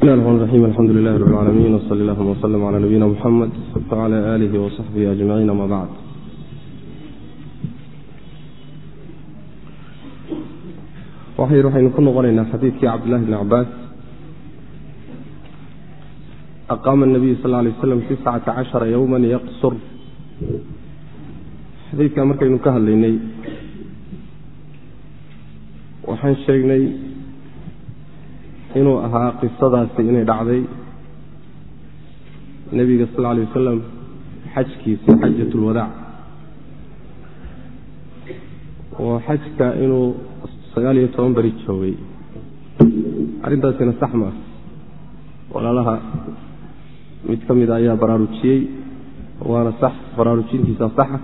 bismi llahi raxmaan raxiim alxamdu lilahi rab lcaalamiin wsali allahuma wslm cala nabiyina muxamed wcala aalihi wasaxbihi ajmaciin ama bacd waxayr waxaynu ku noqonaynaa xadiidkii cabdillahi bni cabaas aqaama nabiyu sal lay slam tiscata cashara yowma yaqsur. Xadiidkaa markaynu ka hadlaynay waxaan sheegnay inuu ahaa qisadaasi inay dhacday. Nebiga sal alay wasalam xajkiisa xajat ulwadaac oo xajka inuu sagaal iyo toban beri joogay. Arrintaasina sax maa walaalaha mid ka mida ayaa baraarujiyey waana sax baraarujintiisa saxa.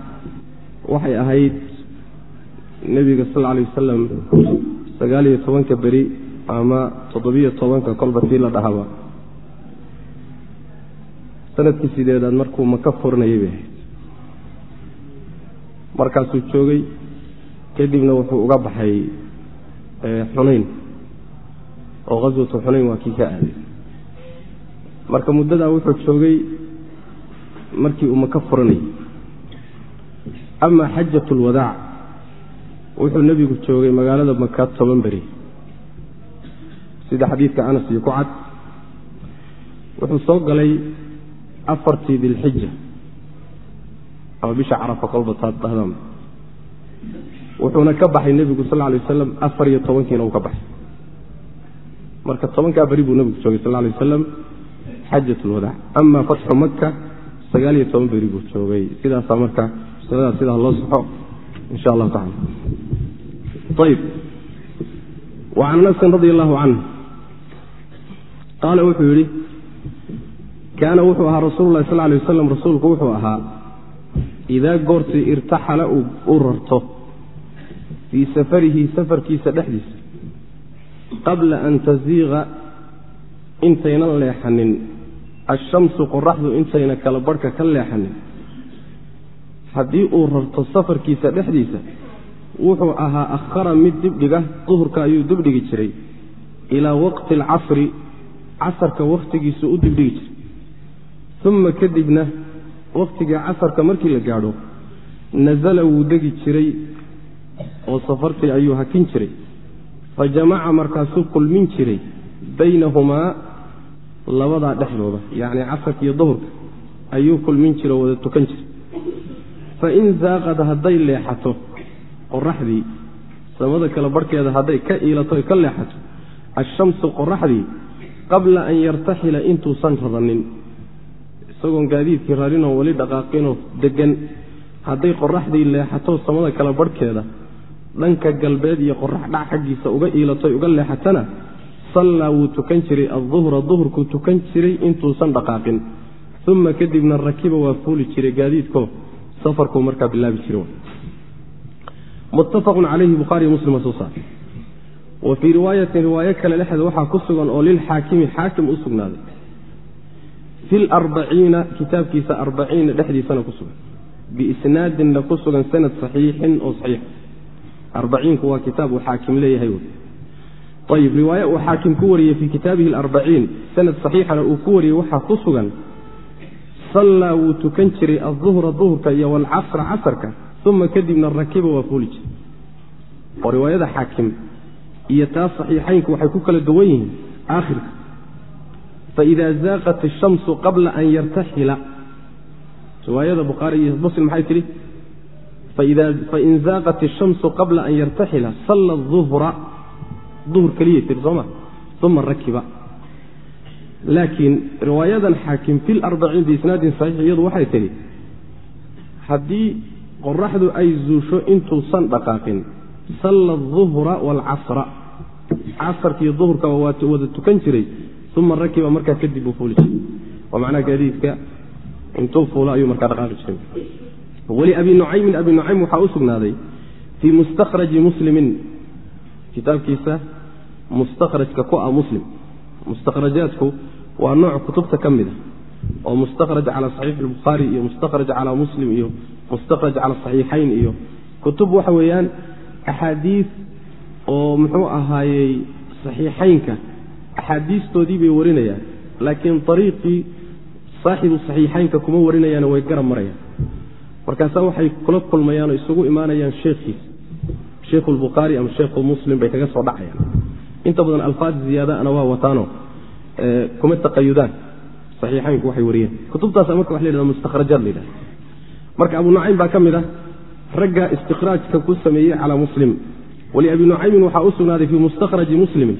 Waxay ahayd nebiga sal alay wasalam sagaal iyo tobanka beri ama toddobiyo tobanka kolba tii la dhahaba. Sanadkii sideedaad markuu maka furanayay bay ahayd. Markaasuu joogay kadibna wuxuu uga baxay xunayn. Oo qaswatu xunayn waa kii ka aaday. Marka muddadaa wuxuu joogay markii uu maka furanayay ama xajat ulwadaac wuxuu nebigu joogay magaalada maka toban beri sida xadiidka anas iyo ku cad wuxuu soo galay afartii dilxija ama bisha carafa kolba taad dhahdaan wuxuuna ka baxay nebigu sal lay wasalam afar iyo tobankiina uu ka baxay. Marka tobankaa beri buu nebigu joogay sal lay wasalam xajat ulwadaac ama fatxu maka sagaal iyo toban beri buu joogay. Sidaasaa marka masaladaas sidaa loo saxo insha allahu tacala ayib wacan anasin radi allahu canh qaala wuxuu yidhi kaana wuxuu ahaa rasuulu lahi sal lay wasalam rasuulku wuxuu ahaa idaa goortii irtaxala uu rarto fii safarihi safarkiisa dhexdiisa qabla an tasiiqa intaynan leexanin ashamsu qoraxdu intayna kala barhka ka leexanin haddii uu rarto safarkiisa dhexdiisa wuxuu ahaa akhara mid dibdhiga duhurka ayuu dibdhigi jiray ilaa waqti alcasri casarka wakhtigiisu u dibdhigi jiray. Uma kadibna wakhtigai casarka markii la gaadho nasala wuu degi jiray oo safartii ayuu hakin jiray. Fa jamaca markaasuu kulmin jiray baynahumaa labadaa dhexdooda yacni casarka iyo duhurka ayuu kulmin jiray oo wada tukan jiray. Fain zaaqad hadday leexato qoraxdii samada kale barhkeeda hadday ka iilato ka leexato ashamsu qoraxdii qabla an yartaxila intuusan radanin isagoon gaadiidkii rarinoo weli dhaqaaqinoo degan hadday qoraxdii leexato samada kale barhkeeda dhanka galbeed iyo qorax dhac xaggiisa uga iilatoy uga leexatana sallaa wuu tukan jiray adduhra duhurkuu tukan jiray intuusan dhaqaaqin. Uma kadibna rakiba waa fuuli jiray gaadiidko safarkuu markaa bilaabi jiray wa fii riwaayatin riwaayo kale dhexdeed waxaa ku sugan oo lilxaakimi xaakim u sugnaaday. Fi larbaciina kitaabkiisa arbaciina dhexdiisana ku sugan. Biisnaadinna ku sugan sanad saxiixin oo saxiix. Arbaciinku waa kitaab uu xaakim leeyahay ayib riwaaye uu xaakim ku wariyey fii kitaabihi alarbaciin sanad saxiixana uu ku wariyey waxaa ku sugan sallaa wuu tukan jiray aduhra duhurka iyo walcasra casarka uma kadibna rakiba waa fuuli jiray. Oo riwaayada xaakim iyo taas saxiixaynku waxay ku kala duwan yihiin aakhirka. Faida zaaqat ashamsu qabla an yartaxila. Riwaayada bukhaari iyo muslim maxay tidhi? Fain zaaqat ashamsu qabla an yartaxila salla duhra duhur keliyay tihi sooma uma rakiba. Laakiin riwaayadan xaakim fi larbaciin biisnaadin saxiix iyadu waxay tidhi haddii qoraxdu ay zuusho intuusan dhaqaaqin salla aduhra waalcasra. Casarkiiyo duhurkaba waa wada tukan jiray uma rakiba markaa kadib uu fuuli jiray. Oo macnaha gaadiidka intuu fuulo ayuu markaa dhaqaaqi jiray. Weli abi nucaymin abi nucaym waxaa u sugnaaday fii mustakhraji muslimin. Kitaabkiisa mustakhrajka ku ah muslim. Mustakhrajaadku waa nooc kutubta ka mid a oo mustakhraj cala saxiixi albukhaari iyo mustakhraj calaa muslim iyo mustakhraj cala saxiixayn iyo kutub waxa weeyaan axaadiis oo muxuu ahaayey saxiixaynka. Axaadiistoodii bay warinayaan laakiin ariiqii saaxibu saxiixaynka kuma warinayaan way garab marayaan. Markaasaa waxay kula kulmayaan oo isugu imaanayaan sheekhiisa sheikhu lbukhaari ama sheikhu muslim bay kaga soo dhacayaan. Inta badan alfaad ziyaadaana waa wataano kuma taqayudaan saxiixaynku waxay wariyeen. Kutubtaas marka wa la yhahda mustakhrajaad la yidhahda marka abu nucaym baa ka mid ah ragga istikhraajka ku sameeyey calaa muslim. Waliabi nucaymin waxaa u sugnaaday fii mustakhraji muslimin.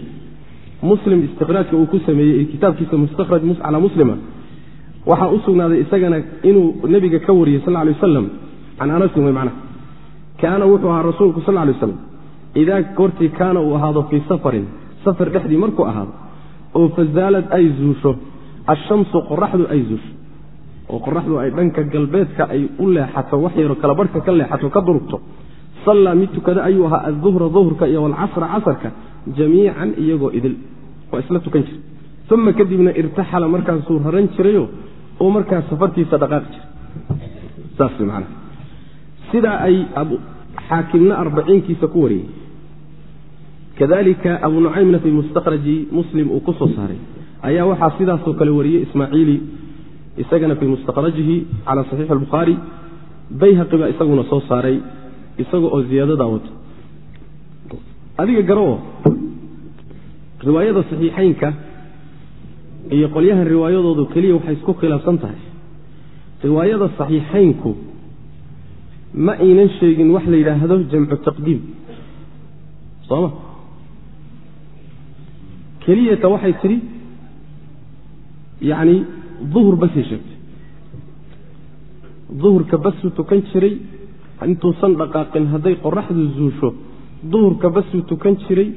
Muslim istikhraajka uu ku sameeyey kitaabkiisa mustakhraj calaa muslima. Waxaa u sugnaaday isagana inuu nebiga ka wariyey sal lay wasalam can anasin wey macnaha kaana wuxuu ahaa rasuulku sal lay waslam idaa goortii kaana uu ahaado fii safarin safar dhexdii markuu ahaado oo fazaalad ay zuusho ashamsu qoraxdu ay zuusho oo qoraxdu ay dhanka galbeedka ay u leexato wax yaro kala barhka ka leexato ka durugto. Sallaa mid tukada ayuu ahaa aduhra duhurka iyo walcasra casarka jamiican iyagoo idil. Waa isla tukan jira uma kadibna irtaxala markaasuu raran jirayo oo markaas safartiisa dhaqaaqi jira sidaa ay xaakimna arbaciinkiisa ku wariyey. Kadalika abu nucaymna fii mustakhraji muslim uu ku saaray. Ayaa waxaa sidaasoo kale wariyey ismaaciili isagana fii mustakhrajihi cala saxiixi albukhaari bayhaqi baa isaguna soo saaray isaga oo ziyaadadaa wato adiga garo riwaayada saxiixaynka iyo qolyahan riwaayadoodu keliya waxay isku khilaafsan tahay. Riwaayada saxiixaynku ma aynan sheegin wax la yidhaahdo jamcu taqdiim. Sooma keliyata waxay tidhi yacni duhur basay sheegtay duhurka basuu tukan jiray intuusan dhaqaaqin hadday qoraxdu zuusho duhurka basuu tukan jiray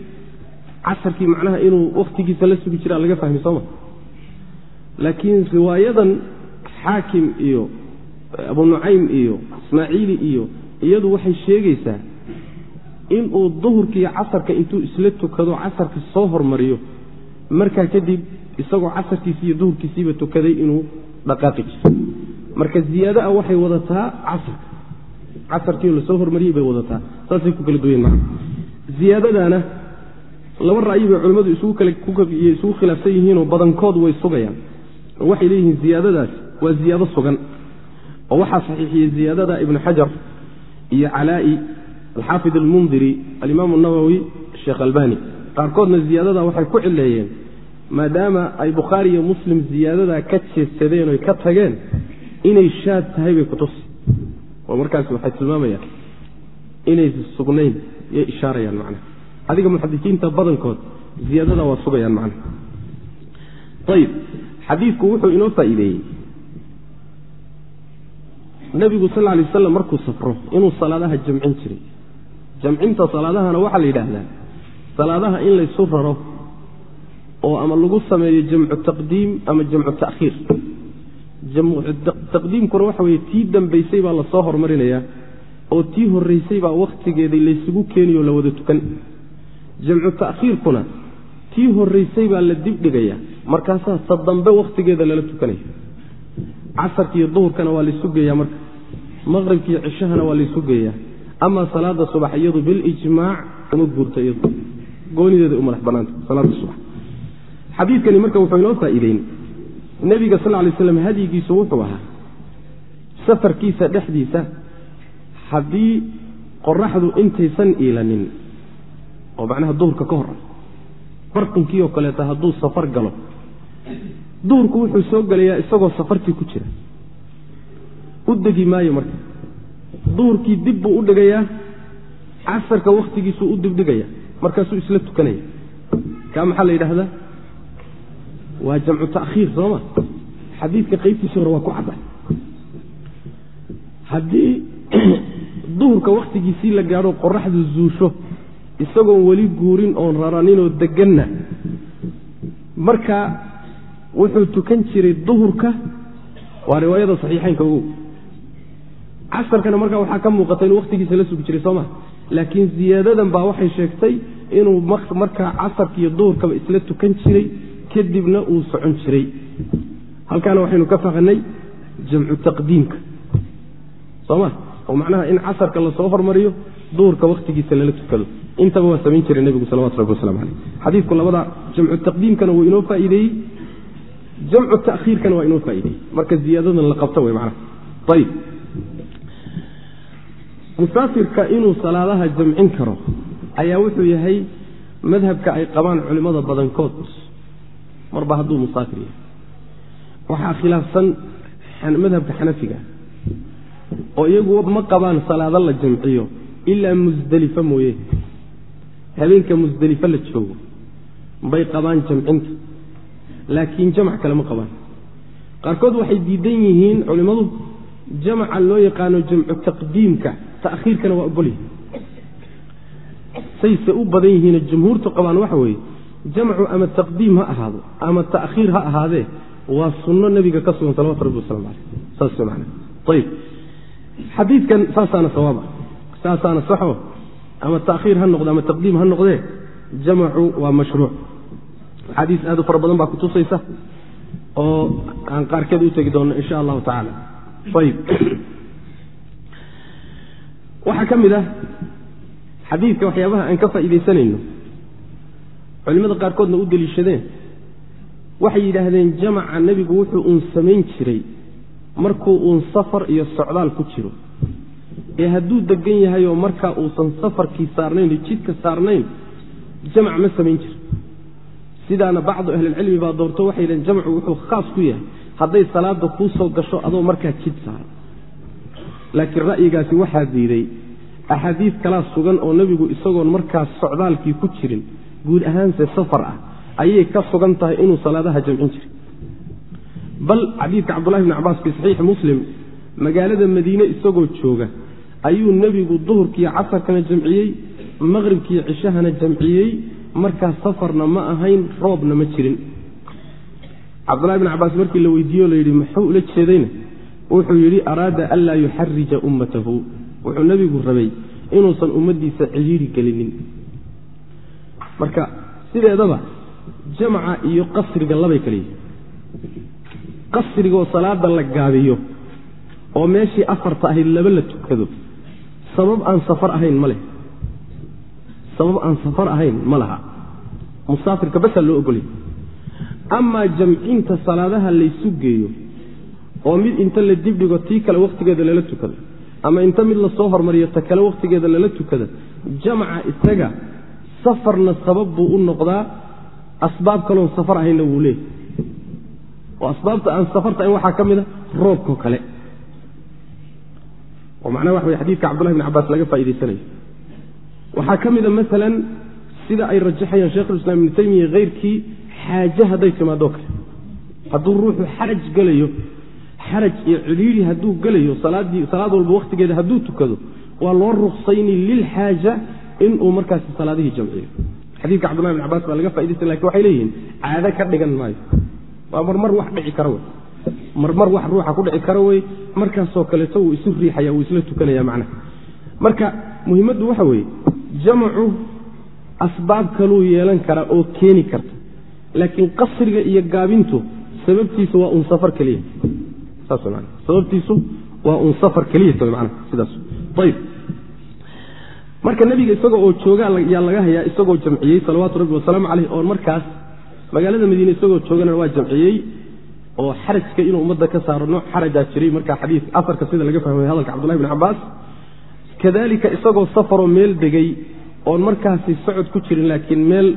casarkii macnaha inuu wakhtigiisa la sugi jiraa laga fahmi sooma laakiin riwaayadan xaakim iyo abu nucaym iyo ismaaciili iyo iyadu waxay sheegaysaa inuu duhurkiiyo casarka intuu isla tukado casarka soo hormariyo markaa kadib isagoo casarkiisi iyo duhurkiisiiba tukaday inuu dhaqaaqi jiro marka ziyaada a waxay wadataa casarka casarkiio la soo hormariyey bay wadataa. Saasay ku kala duween maa ziyaadadaana laba ra'yi bay culimmadu isugu khilaafsan yihiinoo badankood way sugayaan. Oo waxay leeyihiin ziyaadadaas waa ziyaado sugan. Oo waxaa saxiixiyey ziyaadada ibnu xajar iyo calaa'i alxaafid almundiri alimaamu nawowi sheekh albani qaarkoodna ziyaadada waxay ku cileeyeen maadaama ay bukhaari iyo muslim ziyaadadaa ka jeedsadeen oy ka tageen inay shaad tahay bay kutusi oo markaas waxay tilmaamayaan inaysa sugnayn yay ishaarayaan macnaha adiga muxadisiinta badankood ziyaadada waa sugayaan macnaha ayib xadiidku wuxuu inoo faa'iideeyey. Nebigu sal lla alay waslam markuu safro inuu salaadaha jamcin jiray. Jamcinta salaadahana waxaa la yidhaahdaa salaadaha in laysu raro oo ama lagu sameeyo jamcu taqdiim ama jamcu ta'khiir. Taqdiimkuna waxa weye tii dambaysay baa la soo hormarinayaa oo tii horraysay baa wakhtigeedii laysugu keeniyo la wada tukan. Jamcu ta'khiirkuna tii horraysay baa la dibdhigaya markaasaa ta dambe wakhtigeeda lala tukanaya casarkiiyo duhurkana waa laysu geeyaa marka maqribkiiyo cishahana waa laysu geeyaa amaa salaada subax iyadu bilijmaac uma guurta iyadu. Goonideeda u madax bannaanta salaada subax xadiidkani marka wuxuu inoo faa'iideyn. Nebiga sal ly slam hadyigiisu wuxuu ahaa safarkiisa dhexdiisa haddii qoraxdu intaysan iilanin oo macnaha duhurka ka hor ah barqinkii oo kaleeta hadduu safar galo duhurku wuxuu soo gelayaa isagoo safartii ku jira. U degi maayo marka. Duhurkii dib buu u dhigayaa casarka wakhtigiisuu u dibdhigaya markaasuu isla tukanaya. Kaa maxaa la yidhaahdaa waa jamcu ta'khiir sooma xadiidka qaybtiisa hore waa ku cadda haddii duhurka wakhtigiisii la gaadho qoraxdu zuusho isagoon weli guurin oon raraninoo deganna marka wuxuu tukan jiray duhurka waa riwaayada saxiixaynka ogow casarkana markaa waxaa ka muuqata inuu wakhtigiisa la sugi jiray sooma laakiin ziyaadadan baa waxay sheegtay inuu markaa casarka iyo duhurkaba isla tukan jiray kadibna uu socon jiray. Halkaana waxaynu ka fahanay jamcu taqdiimka. Soma oo macnaha in casarka la soo hormariyo duhurka wakhtigiisa lala tukado. Intaba waa samayn jiray nebigu salawatu rabbi waslamu caleyh xadiidku labada jamcu taqdiimkana wuu inoo faa'iideeyey jamcu ta'khiirkana waa inoo faa'ideeyey. Marka ziyaadadan la qabto wey macnaha. Ayib. Musaafirka inuu salaadaha jamcin karo ayaa wuxuu yahay madhabka ay qabaan culimmada badankood marba hadduu musaafir yahay. Waxaa khilaafsan madhabka xanafiga oo iyagu ma qabaan salaado la jamciyo ilaa musdelifo mooye. Habeenka musdelifo la joogo bay qabaan jamcinta laakiin jamac kale ma qabaan. Qaarkood waxay diidan yihiin culimmadu jamaca loo yaqaano jamcu taqdiimka ta'khiirkana waa ogolyihin sayse u badan yihiino jumhuurtu qabaan waxa weeye jamcu ama taqdiim ha ahaado ama ta'khiir ha ahaadee waa sunno nebiga ka sugan salawatu rabbi waslamu caleyh saas man ayib xadiidkan saasaana sawaaba saasaana saxo ama ta'khiir ha noqde ama taqdiim ha noqdee jamacu waa mashruuc. Axaadiis aad u fara badan baa kutusaysa oo aan qaarkeed u tegi doonno insha allahu tacaala. Ayib waxaa ka mid ah xadiidka waxyaabaha aan ka faa'iidaysanayno culimmada qaarkoodna u deliishadeen. Waxay yidhaahdeen jamaca nebigu wuxuu uun samayn jiray markuu uun safar iyo socdaal ku jiro. Ee hadduu degan yahay oo markaa uusan safarkii saarnayn jidka saarnayn jamac ma samayn jiro. Sidaana bacdu ahlilcilmi baa doorto waxay yidhahen jamcu wuxuu khaas ku yahay. Hadday salaada kuu soo gasho adoo markaa jid saaran laakiin ra'yigaasi waxaa diiday axaadiis kalaa sugan oo nebigu isagoon markaas socdaalkii ku jirin guud ahaanse safar ah ayay ka sugan tahay inuu salaadaha jamcin jiray. Bal xadiidka cabdullahi bni cabaas fii saxiixi muslim magaalada madiine isagoo jooga ayuu nebigu duhurkiiyo casarkana jamciyey maqribkiiyo cishahana jamciyey markaas safarna ma ahayn roobna ma jirin. Cabdullahi bni cabaas markii la weydiiye o layidhi muxuu ula jeedayna? Wuxuu yidhi araada anlaa yuxarija ummatahu. Wuxuu nebigu rabay inuusan ummaddiisa cidhiiri gelinin marka sideedaba jamca iyo qasriga labay kala yihiin qasrigaoo salaada la gaabiyo oo meeshii afarta ahayd laba la tukado sabab aan safar ahayn ma leh. Sabab aan safar ahayn ma laha. Musaafirka basaa loo ogolya amaa jamcinta salaadaha laysu geeyo oo mid inta la dibdhigo tii kale wakhtigeeda lala tukado ama inta mid la soo hormariyo ta kale wakhtigeeda lala tukada jamca isaga safarna sabab buu u noqdaa asbaab kaloon safar ahaynna wuu leeyahy oo asbaabta aan safarta ahayn waxaa ka mid a roobkao kale oo macnaha waxa wey xadidka cabdullahi bn cabaas laga faa'idaysanayo waxaa ka mida maalan sida ay rajaxayaan shekhulislaam ibnu taymiya keyrkii xaaje hadday timaadoo kale hadduu ruuxu xaraj gelayo xaraj iyo cidhiiri hadduu gelayo salaad walba wakhtigeeda hadduu tukado waa loo ruksayni lilxaaja inuu markaasi salaadihii jamciyo. Xadiidka cabdullahi bn cabaas baa laga fa'idaysta laakiin waxay leeyihiin caado ka dhigan maayo. Waa marmar wax dhici kara wey marmar wax ruuxa ku dhici kara wey markaasoo kaleeto wuu isu riixaya wuu isla tukanaya macnaha marka muhimaddu waxa weeye jamcu asbaab kaluu yeelan karaa oo keeni karta. Laakiin qasriga iyo gaabintu sababtiisu waa un safar keliya. Saas sababtiisu waa un safar manaa sidaas. Ayib marka nebiga isagoo oo jooga yaa laga hayaa isagoo jamciyey salawaatu rabbi wasalaamu caleyh oo markaas magaalada madiine isagoo joogana waa jamciyey oo xarajka inuu ummadda ka saaro nooc xarajaa jiray. Marka xadii afarka sida laga fahmay hadalka cabdullahi bn cabaas kadalika isagoo safaroo meel degay oon markaasi socod ku jirin laakiin meel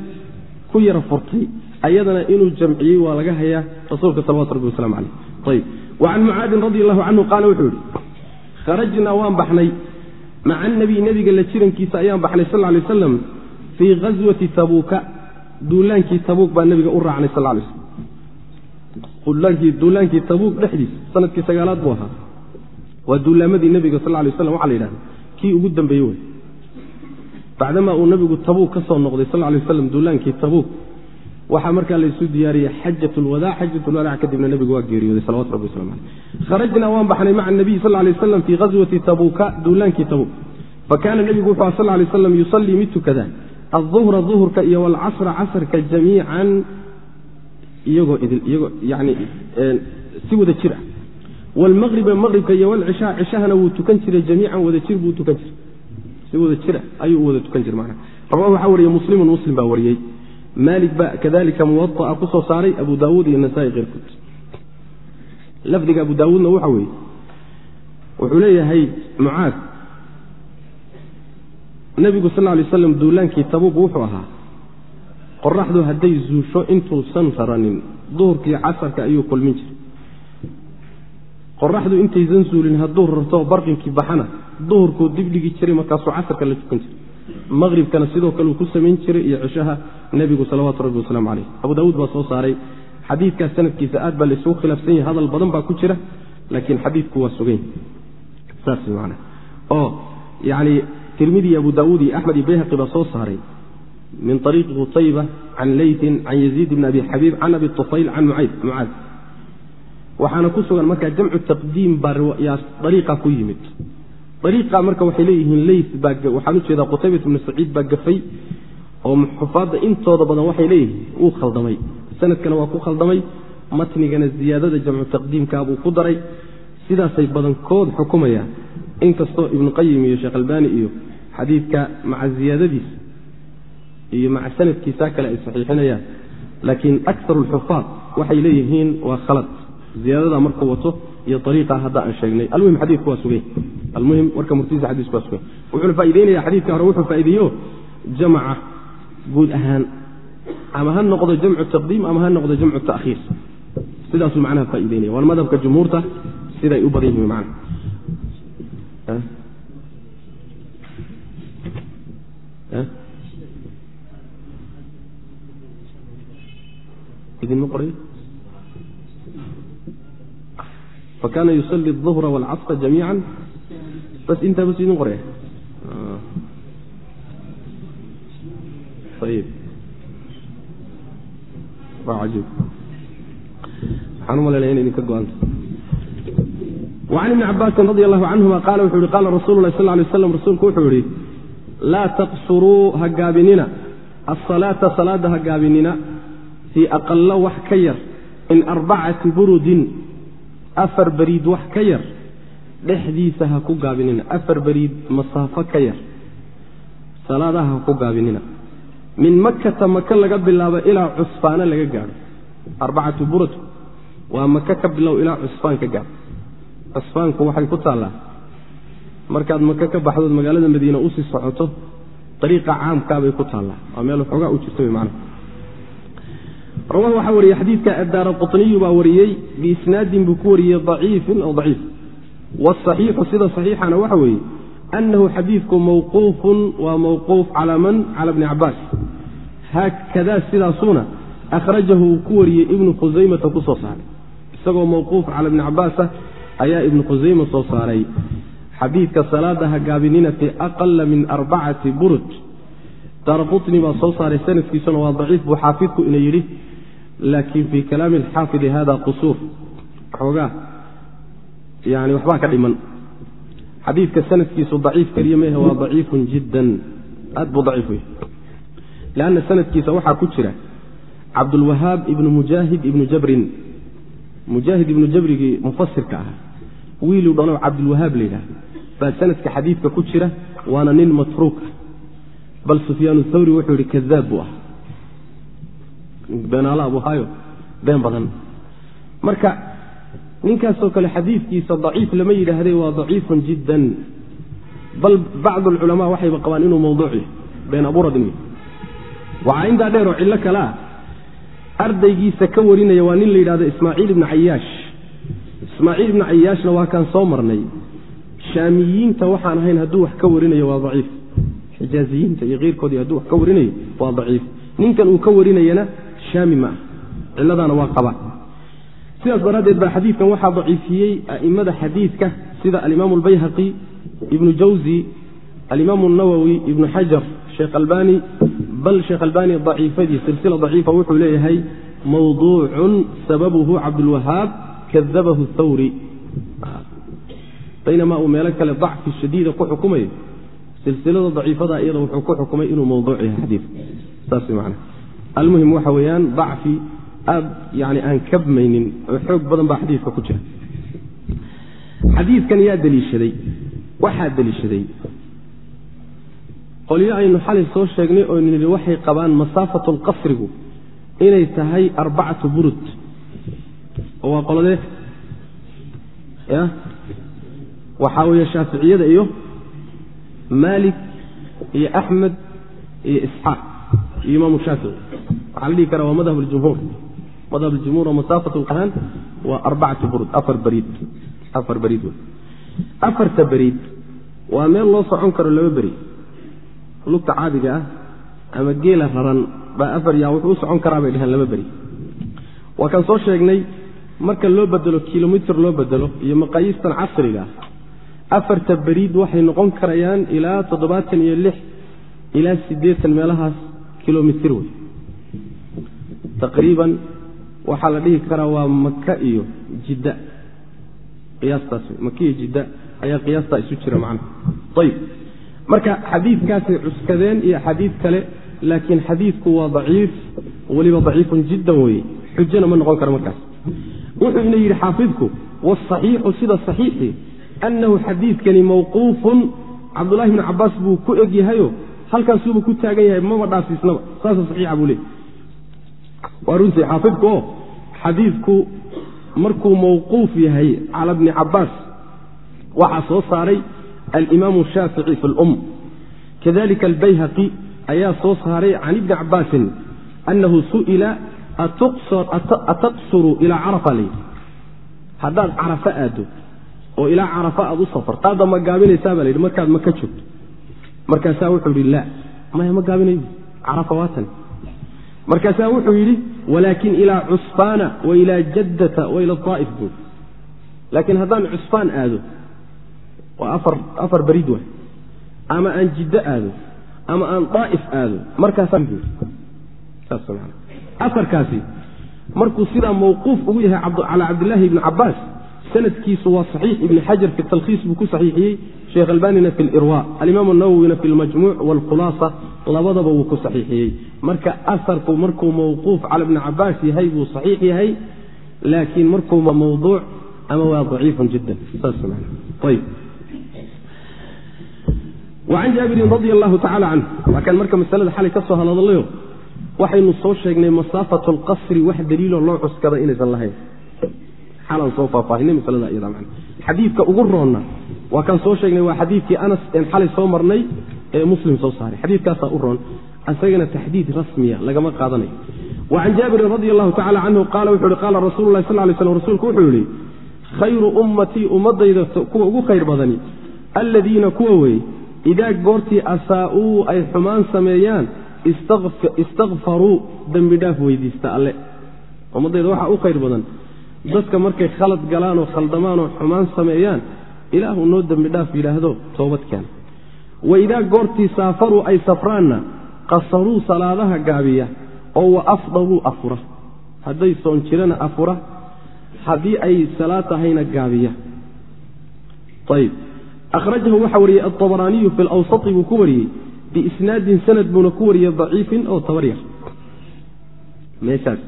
ku yara furtay ayadana inuu jamciyey waa laga hayaa rasuulka salawatu rabbi waslamu caleyh ayb wacan mucaadin radi allahu canhu qaala wuxuu yihi kharajnaa waan baxnay maca anabiy nebiga la jirankiisa ayaan baxnay sal lay aslam fii ghaswati tabuuka duulaankii tabuuk baa nebiga u raacnay sal lay slm duulaankii tabuuk dhexdiisa sannadkii sagaalaad buu ahaa. Waa duulaamadii nebiga sal lay waslam waxa la yidhahda kii ugu dambeeye wey bacdamaa uu nebigu tabuuk ka soo noqday sal lay waslam duulaankii tabuuk waxaa markaa laysu diyaariyey xajat lwadac xajat lwadac kadibna nebigu waa geeriyooday salawatu rabbi waslamu caleyh kharajnaa waan baxnay maca nabiy sal lay waslam fii ghaswati tabuuka duulaankii tabuuk fakaana nebigu wuxuu sal lay waslam yusallii mid tukada alduhra duhurka iyo walcasra casrka jamiican iyagoo iyagoo yani si wada jir ah. Wlmaqriba maqribka iyo wlcishaa cishahana wuu tukan jiray jamiican wada jir buu tukan jiray. Si wada jira ayuu u wada tukan jiray manaa rawah waxaa wariyey muslimun muslim baa wariyey maalik ba kadalika muwaطa'a ku soo saaray abu daawuud iyo nasaa-i keyrkood lafdiga abu daawuudna waxa weeye wuxuu leeyahay mucaad. Nebigu sal ly slam duulaankii tabuuk wuxuu ahaa qoraxdu hadday zuusho intuusan raranin duhurkii casarka ayuu kulmin jiray. Qoraxdu intaysan zuulin hadduu rarto barqinkii baxana duhurkuu dibdhigi jiray markaasuu casarka la tukan jiray maqribkana sidoo kale uu ku samayn jiray iyo cishaha nebigu salawaatu rabbi wasalaamu caleyh abu daawuud baa soo saaray. Xadiidkaas sanadkiisa aad baa laysugu khilaafsan yahay hadal badan baa ku jira laakiin xadiidku waa sugan saas man oo yani tirmidi abu daawuud iyo axmed iyo bayhaqi baa soo saaray. Min ariiqi qutayba can leytin can yaziid bni abi xabiib can abi tufayl can mucaad. Waxaana ku sugan markaa jamcu taqdiim baa ariiqa ku yimid ariiqa marka waxay leeyihiin leyt baa waxaan u jeedaa qutaybat bnu saciid baa gafay oo xufaadda intooda badan waxay leeyihiin wuu khaldamay. Sanadkana waa ku khaldamay. Matnigana ziyaadada jamcu taqdiimkaabuu ku daray. Sidaasay badankood xukumayaan. Inkastoo ibnu qayim iyo sheekh albani iyo xadiidka maca ziyaadadiisa iyo maca sanadkiisa kale ay saxiixinayaan. Laakiin akar alxufaad waxay leeyihiin waa khalad. Ziyaadada markuu wato iyo ariiqa hadda aan sheegnay. Almuhim xadiidku waa sugay. Almuhim warka murtiisa xadiisku waa sugay. Wuxuuna faa'ideynaya xadiidka hore wuxuu faa'ideeyo jamaca guud ahaan. Ama ha noqdo jamcu taqdiim ama ha noqdo jamcu ta'khiir. Sidaasuu macnaha faa'ideynaya waana madhabka jumhuurta siday u badan yihiin macna idinma qoray fakana yusali الظuhra wاlcasra jamiica bas intaa bas idin qoraya ayib waa cajiib waxaan u malaynaya in idinka go-anta وcan ibni cabaasin radi allahu canهuma qaala wuxuu yihi qaala rasulu lah sal lay slam rasuulku wuxuu yihi laa taqsuruu ha gaabinina asalaata salaada ha gaabinina fii aqalo wax ka yar min arbacati burudin afar beriid wax ka yar dhexdiisa ha ku gaabinina. Afar beriid masaafo ka yar salaadaha ha ku gaabinina. Min makata maka laga bilaabo ilaa cusfaana laga gaadho. Arbacatu burud waa maka ka bilow ilaa cusfaan ka gaadho. Cusfaanku waxay ku taallaa. Markaad maka ka baxdood magaalada madiina u sii socoto ariiqa caamkaabay ku taallaa. Waa meel xoogaa u jirta man rawahu waxaa wariyey xadiidka addaara quطniyu baa wariyey biisnaadin buu ku wariyey daciifin oo daciif. Wاsaxiixu sida saxiixana waxa weeye anahu xadiidku mawquufun waa mawquuf calaa man? Cala bni cabaas haakadaa sidaasuuna akhrajahu uu ku wariyey ibnu khusaymata ku soo saaray. Isagoo mawquuf cala bni cabaasa ayaa ibnu khusayma soo saaray. Xadiidka salaada ha gaabinina fi aqala min arbacati burud daara qutni baa soo saaray sanadkiisuna waa daciif buu xaafidku ina yidhi laakiin fii kalaami alxaafidi hada qusuur xoogaa yani waxbaa ka dhiman. Xadiidka sanadkiisu daciif keliya mehe waa daciifun jiddan. Aad buu daciif wey lanna sanadkiisa waxaa ku jira cabdulwahaab ibnu mujaahid ibnu jabrin. Mujaahid ibnu jabrigii mufasirka ahaa wiiluu dhanoo cabdulwahaab la yidhaahdo. Baa sanadka xadiidka ku jira waana nin matruuk ah. Bal sufyaan thawri wuxuu yihi kadaab buu ahaa beenaala abu hayo been badan. Marka ninkaasoo kale xadiidkiisa daciif lama yidhaahde waa daciifun jiddan. Bal bacdu alculamaa waxayba qabaan inuu mawduuc yahay been abuurad waxaa intaa dheer oo cillo kale ah. Ardaygiisa ka warinaya waa nin la yidhahdo ismaaciil ibnu cayaash. Ismaaciil ibnu cayaashna waa kaan soo marnay. Shaamiyiinta waxaan ahayn hadduu wax ka warinayo waa daciif. Xijaaziyiinta iyo keyrkoodii hadduu wax ka warinayo waa daciif. Ninkan uu ka warinayana shaami ma ah cilladaana waa qaba. Sidaas daraaddeed baa xadiidkan waxaa daciifiyey a'immada xadiidka sida alimaamu albayhaqi ibnu jawzi alimaamu nawowi ibnu xajar sheekh albani. Bal sheekh albani daciifadii silsila daciifa wuxuu leeyahay mawduucun sababuhu cabdulwahaab kadabahu thawri. Baynamaa uu meelo kale dacfi shadiida ku xukumayo silsilada daciifada iyada wuxuu ku xukumay inuu mawduuc yahay xadiidka saas man almuhim waxa weeyaan dacfi aad yani aan kabmaynin oo xoog badan baa xadiidka ku jira. Xadiidkan yaa deliishaday waxaa deliishaday. Qolyo aynu xalay soo sheegnay oo nidhi waxay qabaan masaafatu lqasrigu inay tahay arbacatu burud. Oo waa qoladee ya? Waxaa weeye shaaficiyada iyo maalik iyo axmed iyo isxaaq iyo imaamu shaafici waxaa la dhihi karaa waa madhab ljumhuur madhab ljumhuur oo masaafat lqahaan waa arbacatu burud afar bariid. Afar bariid afarta beriid waa meel loo socon karo laba beri. Lugta caadiga ah ama geela raran baa afar yaa wuxuu u socon karaa bay dheheen laba beri. Waa kaan soo sheegnay marka loo bedelo kilomitr loo bedelo iyo maqaayiistan casriga afarta beriid waxay noqon karayaan ilaa toddobaatan iyo lix ilaa siddeetan meelahaas kilomitr wey taqriiban waxaa la dhihi karaa waa maka iyo jidda qiyaastaas wey maka iyo jidda ayaa qiyaastaa isu jira macnaha ayib marka xadiidkaasay cuskadeen iyo xadiid kale laakiin xadiidku waa daciif weliba daciifun jiddan weye xujana ma noqon karo markaas wuxuu ina yidhi xaafidku wاصaxiixu sida صaxiixi annahu xadiidkani mawquufun cabdulahi bni cabaas buu ku eg yahayo halkaasuuba ku taagan yahay maba dhaafsiisnaba saasa saxiixa buu leey waa runtii xaafidku oo xadiidku markuu mawquuf yahay cala bni cabaas waxaa soo saaray alimaamu shaafici fi lum kadalika albayhaqi ayaa soo saaray can ibni cabaasin annahu su'ila ataqsuru ilaa carafa layidhi haddaad carafa aaddo oo ilaa carafa aad u safarto hadda ma gaabinaysaa baa layidhi markaad maka joogto. Markaasaa wuxuu yidhi la maya ma gaabinayo carafa waatan markaasaa wuxuu yidhi walaakin ilaa cusfaana wa ilaa jaddata wa ila aa'if buud laakiin haddaan cusfaan aado waa afar beriid waay. Ama aan jiddo aado ama aan daa'if aado markaasaan man aarkaasi markuu sidaa mawquuf ugu yahay calaa cabdilaahi ibni cabaas sanadkiisu waa saxiix. Ibni xajar fi talkhiis buu ku saxiixiyey sheekh albanina fi lirwa alimaam nawowina fi lmajmuuc waalkhulaasa labadaba wuu ku saxiixiyey. Marka asarku markuu mawquuf cala ibni cabaas yahay buu saxiix yahay laakiin markuu mawduuc ama waa daciifun jiddan. Wacan jaabirin radi allahu tacala canhu waa kan marka masalada xalay ka soo waxaynu soo sheegnay masaafat lqasri wax daliiloo loo cuskada inaysan lahayn. Xalaan soo faahfaahinay masalada iyada man xadiidka ugu roonna waa kaan soo sheegnay waa xadiidkii anas een xalay soo marnay ee muslim soo saaray. Xadiidkaasaa u roon isagana taxdiid rasmiya lagama qaadanayo wa jaabirin radi allahu tacala canhu qaala wuxuu ihi qaala rasuulu lahi sal lay slam rasuulku wuxuu yihi khayru ummatii ummadayda kuwa ugu khayr badani alladiina kuwa weeye idaa goortii asaa'uu ay xumaan sameeyaan istakfaruu dembi dhaaf weydiista alle. Ummaddayda waxaa u khayr badan dadka markay khalad galaan oo khaldamaan oo xumaan sameeyaan ilaahu noo dembi dhaaf yidhaahdo toobad keena wa idaa goortii saafaruu ay safraanna qasaruu salaadaha gaabiya oo wa afdaruu afura. Hadday soon jirana afura haddii ay salaad tahayna gaabiya. Ayb akhrajahu waxaa wariyey aabaraaniyu fi lawsai buu ku wariyey biisnaadin sanad buuna ku wariyey daciifin oo tabar yar. Meeshaas.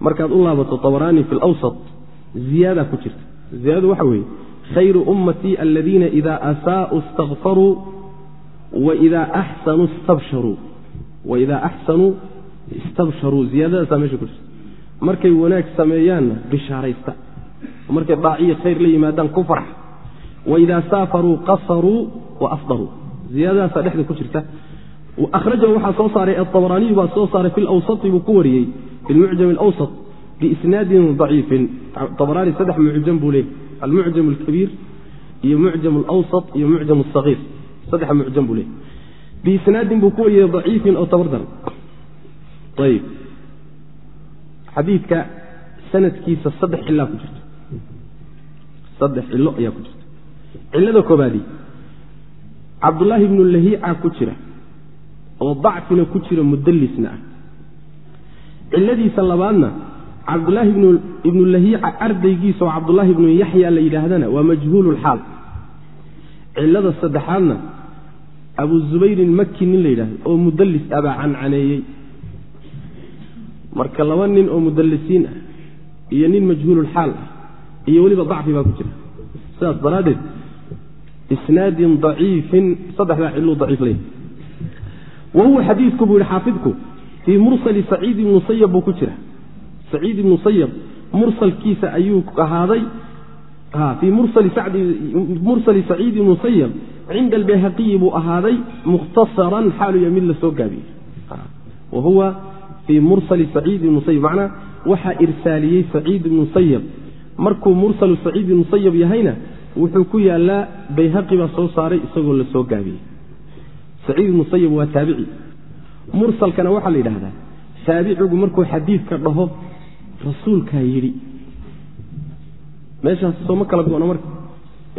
Markaad u laabato abaraani fi lawsat ziyaada ku jirta. Ziyaadadu waxa weeye khayru ummatii aladiina idaa asaa'uu istakfaruu waidaa axsanuu istabsharuu waidaa axsanuu istabsharuu ziyaadadaasaa meesha ku markay wanaag sameeyaanna bishaaraysta markay daaciyo khayr la yimaadaan ku farxa waidaa saafaruu qasaruu wa afdaruu ziyaadadaasaa dhexda ku jirta akhrajahu waxaa soo saaray aabaraaniyu baa soo saaray fi lawsai buu ku wariyey fi lmucjam alawsat biisnaadin daciifin abaraani saddex mucjam buu leeyay almucjam alkabiir iyo mucjam alawsat iyo mucjam asagiir saddex mucjam buu leeyay biisnaadin buu ku wariyey daciifin oo tabar daran ayib xadiidka sanadkiisa saddex cilaa ku jirta saddex cilo ayaa ku jirta cilada koobaadi cabdulaahi ibnu lahiica ku jira oo dacfina ku jira mudallisna ah ciladiisa labaadna cabdulaahi ibnu lahiica ardaygiisa oo cabdulaahi ibnu yaxya la yidhaahdana waa majhuululxaal cilada saddexaadna abu zubayrin maki nin la yidhahdo oo mudallis abaa cancaneeyey. Marka laba nin oo mudallisiin ah iyo nin majhuululxaal ah iyo weliba dacfi baa ku jira. Sidaas daraaddeed isnaadin daciifin saddexdaa ciluu daciif leeyahy wa huwa xadiidku buu yihi xaafidku fii mursali saciid ibni musayab buu ku jira saciid ibni musayab mursalkiisa ayuu ahaaday. Fii mursali saciid ibni musayab cinda albayhaqiyi buu ahaaday mukhtasaran xaaluya mid la soo gaabiyey wa huwa fii mursali saciid ibni musayab macnaa waxaa irsaaliyey saciid ibni musayab markuu mursalu saciid ibni musayab yahayna wuxuu ku yaalaa bayhaqi baa soo saaray isagoo la soo gaabiyey saciid ibni musayab waa taabici. Mursalkana waxaa la yidhahdaa taabicigu markuu xadiidka dhaho rasuulkaa yidhi. Meeshaas sooma kala go-no marka.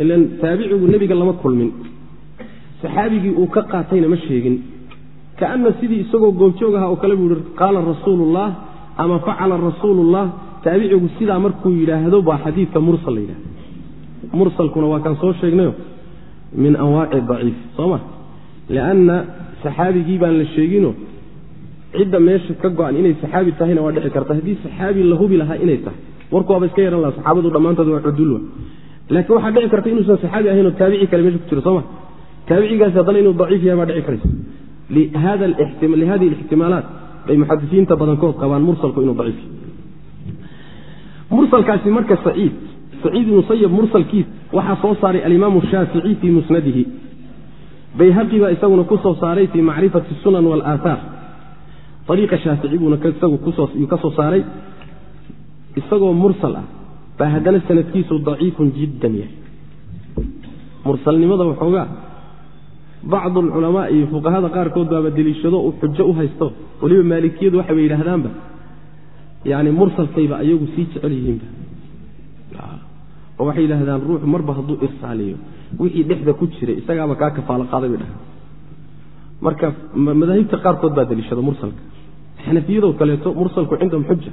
Ilan taabicigu nebiga lama kulmin. Saxaabigii uu ka qaatayna ma sheegin. Kaana sidii isagoo goobjoog aha oo kale buu yihi qaala rasuulullah ama facala rasuulullah. Taabicigu sidaa markuu yidhaahdo baa xadiidka mursal la yidhahda mursalkuna waa kaan soo sheegnayo. Min anwaaci daciif soo ma? Lianna saxaabigii baan la sheegino cidda meesha ka go-an inay saxaabi tahayna waa dhici karta. Haddii saxaabi la hubi lahaa inay tahay warku waaba iska yahan laha saxaabadu dhammaantood waa cudulwa laakiin waxaa dhici karta inuusan saxaabi ahaynoo taabici kale meesha ku jiro soo ma? Taabicigaasi haddana inuu daciif yahay baa dhici karaysa. Lihadihi alixtimaalaat bay muxadisiinta badankood qabaan mursalku inuu daciif yahay. Mursalkaasi marka saciid saciid musayab mursalkiis waxaa soo saaray alimaamu shaafici fii musnadihi. Bayhaqi baa isaguna ku soo saaray fii macrifati sunan walaaahaar ariiqa shaafici buuna isagu kusooyuu ka soo saaray isagoo mursal ah baa haddana sanadkiisu daciifun jiddan yahay. Mursalnimada waxoogaa bacdu alculamaa iyo fuqahada qaarkood baaba deliishado uu xujo u haysto weliba maalikiyadu waxa bay yidhaahdaanba yani mursalkayba ayagu sii jecel yihiinba. Oo waxay yidhaahdaan ruuxu marba hadduu irsaaliyo wixii dhexda ku jiray isagaaba kaa kafaalo qaaday bay dhahaan marka madaahibta qaarkood baa deliishada mursalka xanafiyadoo kaleeto mursalku cindahum xuja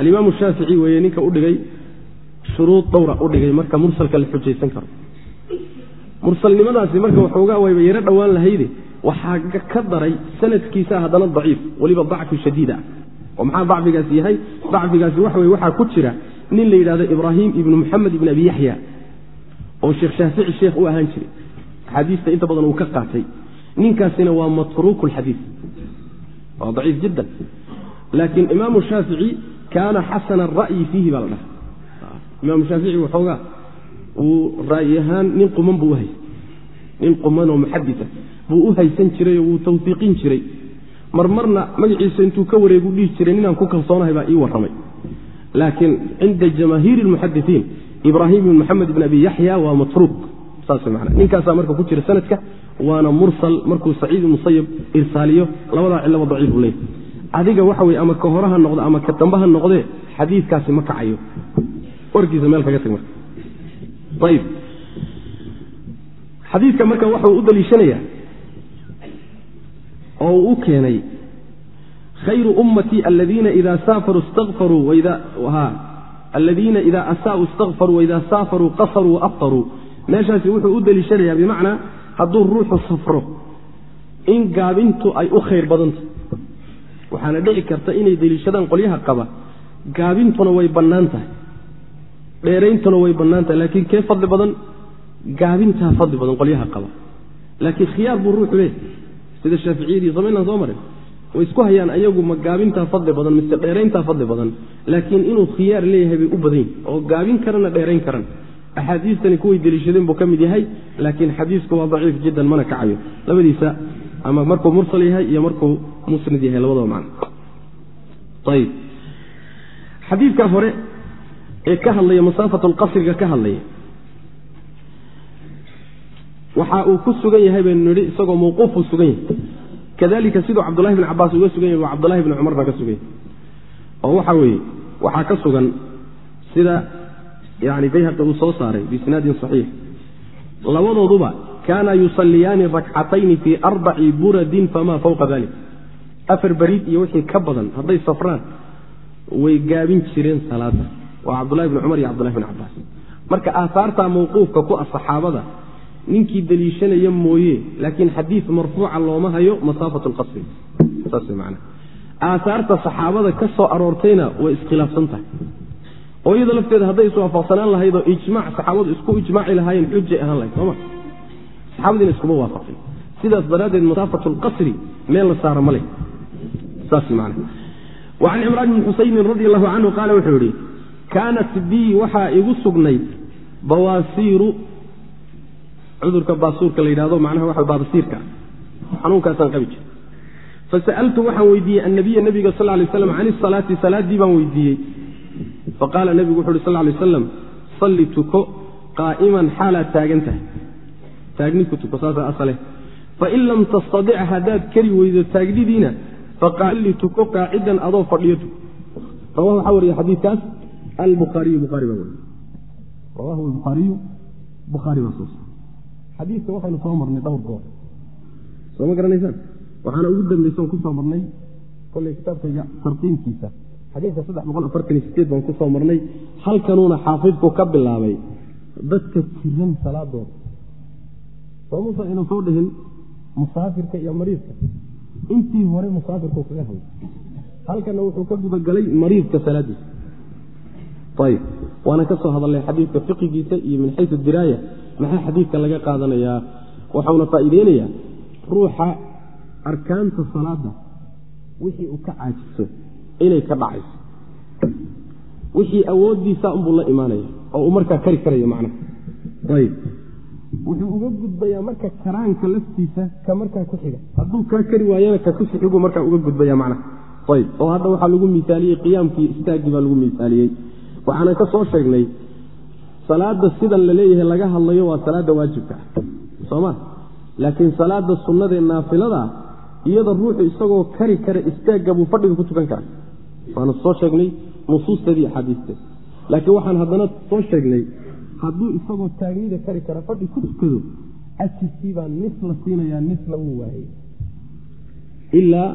alimaamu shaafici weeye ninka u dhigay shuruud dhowra u dhigay marka mursalka la xujaysan karo. Mursalnimadaasi marka waxoogaa wayba yaro dhowaan lahayde waxaa ka daray sanadkiisa haddana daciif weliba dacfi shadiid oo maxaa dacfigaasi yahay? Dacfigaasi waxa weye waxaa ku jira nin la yidhahdo ibraahim ibnu muxamed ibn abi yaxya oo sheekh shaafici sheekh u ahaan jiray. Axaadiista inta badan uu ka qaatay. Ninkaasina waa matruuku lxadiid waa daciif jiddan. Laakiin imaamu shaafici kaana xasana ara'yi fiihi baa la dhaha imaamu shaafici waxoogaa uu ra'yi ahaan nin quman buu u haystay. Nin quman oo muxadisa buu u haysan jiray oo wuu tawfiiqin jiray. Marmarna magaciisa intuu ka wareegu dhihi jiray ninaan ku kalsoonahay baa ii warramay. Laakiin cinda jamaahiiri lmuxadisiin ibraahim ibn maxamed ibn abi yaxya waa matruuk. Saas man ninkaasaa marka ku jira sanadka waana mursal markuu saciid musayib irsaaliyo labadaa cilaba daciif u leey adiga waxa weye ama ka horaha noqdo ama ka dambaha noqdee xadiidkaasi ma kacayo. Warkiisa meel kaga tag marka. Ayib xadiidka marka waxau u daliishanayaa oo uu u keenay khayru ummatii aladiina ida saafaruu istakfaruu aladiina ida asaa'uu istakfaruu waida saafaruu qasaruu waaftaruu meeshaasi wuxuu u deliishanayaa bimacnaa hadduu ruuxu safro in gaabintu ay u khayr badanta waxaana dhici karta inay deliishadaan qolyaha qaba gaabintuna way bannaan tahay dheerayntuna way bannaan tahay laakiin kee fadli badan? Gaabintaa fadli badan qolyaha qaba. Laakiin khiyaar buu ruuxu leeyahy sida shaaficiyadii samaynaan soo marin way isku hayaan ayagu ma gaabintaa fadli badan mise dheerayntaa fadli badan. Laakiin inuu khiyaar leeyahay bay u badan yihiin oo gaabin karana dheerayn karan axaadiistani kuway deliishadeen buu ka mid yahay laakiin xadiisku waa daciif jiddan mana kacayo labadiisa ama markuu mursal yahay iyo markuu musnad yahay labadaba macno ayib xadiidka hore ee ka hadlaya masaafat lqasriga ka hadlaya waxa uu ku sugan yahay baynu nidhi isagoo mawquufuu sugan yahay kadalika siduu cabdullahi bn cabaas uga sugan yahay waa cabdullahi bni cumarna ka sugan yahay oo waxa weeye waxaa ka sugan sida yani bayhaqi uu soo saaray biisnaadin saxiix. Labadooduba kaana yusalliyaani rakcatayni fii arbaci buradin famaa fawqa dalik afar beriid iyo wixii ka badan hadday safraan way gaabin jireen salaada waa cabdullahi bni cumar iyo cabdullahi bni cabaas marka aahaarta mawquufka ku ah saxaabada ninkii deliishanaya mooye laakiin xadiid marfuuca looma hayo masaafat lqasri saas man aahaarta saxaabada ka soo aroortayna way iskhilaafsan tahay oo iyada lafteeda hadday iswaafaqsanaan lahayd oo ijmac saxaabadu isku ijmaaci lahaayeen xujay ahaan lahayd sooma saxaabadiina iskuma waafaqin sidaas daraaddeed masaafatu lqasri meel la saara ma leh. Saas man wacan cimraan bni xusaynin radi allahu canhu qaala wuxuu yihi kaanat bii waxaa igu sugnayd bawaasiiru. Cudurka baasuurka la yidhahdo macnaha waxa baabasiirka. Xanuunkaasaan qabi jir fasa'altu waxaan weydiiyey annabiya nabiga sal lay slam can isalaati salaaddii baan weydiiyey faqaala nebigu wuxu uhi sal lay aslam salli tuko qaa'iman xaalaad taagan tahay. Taagni ku tuko saasaa asale fain lam tastadic haddaad keri weydo taagnidiina faqaalli tuko qaacidan adoo fadhiyo tuko. Rawahu waxaa wariya xadiidkaas albuhaariyu buhaari baa wariy rawahu albukhaariyu bukhaari baa soo xadiidka waxaynu soo marnay dhowr goor. Soo ma garanaysaan? Waxaana ugu dambaysa ku soo marnay kolley kitaabkayga tartiimkiisa xadiidka saddex boqol afartan iyo sideed baan ku soo marnay halkanuuna xaafidku ka bilaabay dadka jiran salaadooda soomuusan ina soo dhihin musaafirka iyo mariidka. Intii hore musaafirku kaga hadlay. Halkana wuxuu ka gudagalay mariidka salaadiisa ayib. Waana ka soo hadalnay xadiidka fiqigiisa iyo min xayu diraaya. Maxaa xadiidka laga qaadanayaa? Waxauna faa'iideynayaa ruuxa arkaanta salaada wixii uu ka caajiso inay ka dhacayso. Wixii awooddiisa unbuu la imaanaya oo uu markaa kari karayo macnaha. Ayib. Wuxuu uga gudbayaa marka karaanka laftiisa ka markaa ku xiga. Hadduu kaa kari waayana ka ku sixigu markaa uga gudbaya macnaha. Ayib. Oo hadda waxaa lagu miaaliyey qiyaamkii istaaggii baa lagu miaaliyey waxaana ka soo sheegnay salaada sidan la leeyahay laga hadlayo waa salaada waajibka ah. Sooma laakiin salaada sunnadaee naafilada iyada ruuxu isagoo kari kara istaagga buu fadhiga ku tukan kara waana soo sheegnay nusuusteedii axaadiisteed laakiin waxaan haddana soo sheegnay hadduu isagoo taagnida kari kara fadhi ku tukado ajiskii baa nis la siinayaa nisna wuu waayey ilaa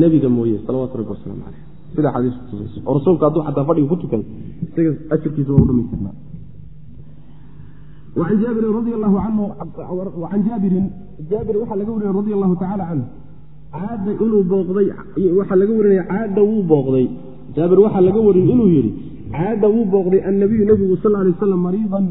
nebiga mooye salawatu rabbi wasalaamu caleyh sida xadiisku tusayso. Oo rasuulku hadduu xataa fadhiga ku tukado isaga ajirkiisa waa u dhamaystirnaa an jaabirin waxaa laga warinaya radi allahu tacaala canhu caada inuu booqday waxaa laga warinaya caada wuu booqday. Jaabir waxaa laga warin inuu yidhi caada wuu booqday annabiyu nebigu sal lay aslam mariidan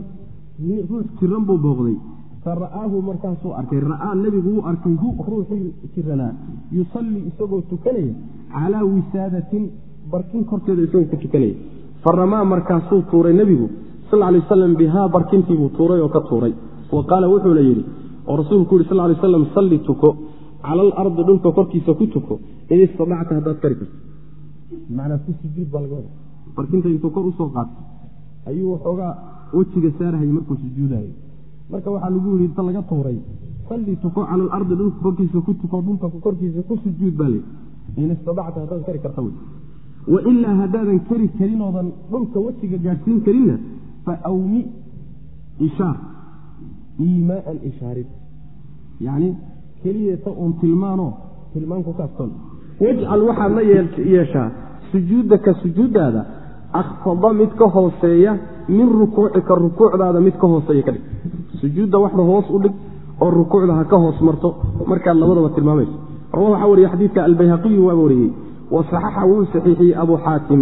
ruux jiran buu booqday. Fa ra'aahu markaasuu arkay ra'aa nebigu wuu arkay ruuxii jiranaa yusallii isagoo tukanaya calaa wisaadatin barkin korkeeda isagoo ku tukanaya. Fa ramaa markaasuu tuuray nebigu sal lay aslam bihaa barkintiibuu tuuray oo ka tuuray. Wa qaala wuxuuna yidhi oo rasuulku yidhi sal lay aslam salli tuko cala alardi dhulka korkiisa ku tuko in istadacta haddaad kari karto. Manaa ku sujuud baa laga wada barkinta intuu kor u soo qaatay ayuu waxoogaa wejiga saarahayay markuu sujuudayo marka waxaa lagu yidhi inta laga tuuray salli tuko cala alardi dhulka korkiisa ku tuko dhulka korkiisa ku sujuud baa layidhi in istadacta haddaad kari karta wey. Wailaa haddaadan kari karinoodan dhulka wejiga gaadhsiin karinna fa awmi ishaar. Iimaaan ishaarid yani keliyata uun tilmaanoo tilmaan ku kaaftoon wajcal waxaad la yeeshaa sujuudaka sujuuddaada akhfada mid ka hooseeya min rukuucika rukuucdaada mid ka hooseeya ka dhig. Sujuudda waxda hoos u dhig oo rukuucda ha ka hoos marto markaad labadaba tilmaamayso. Rawa waxaa wariye xadiidka albayhaqiyu waa wariyey wa saxaxa wuu saxiixiyey abu xaatim.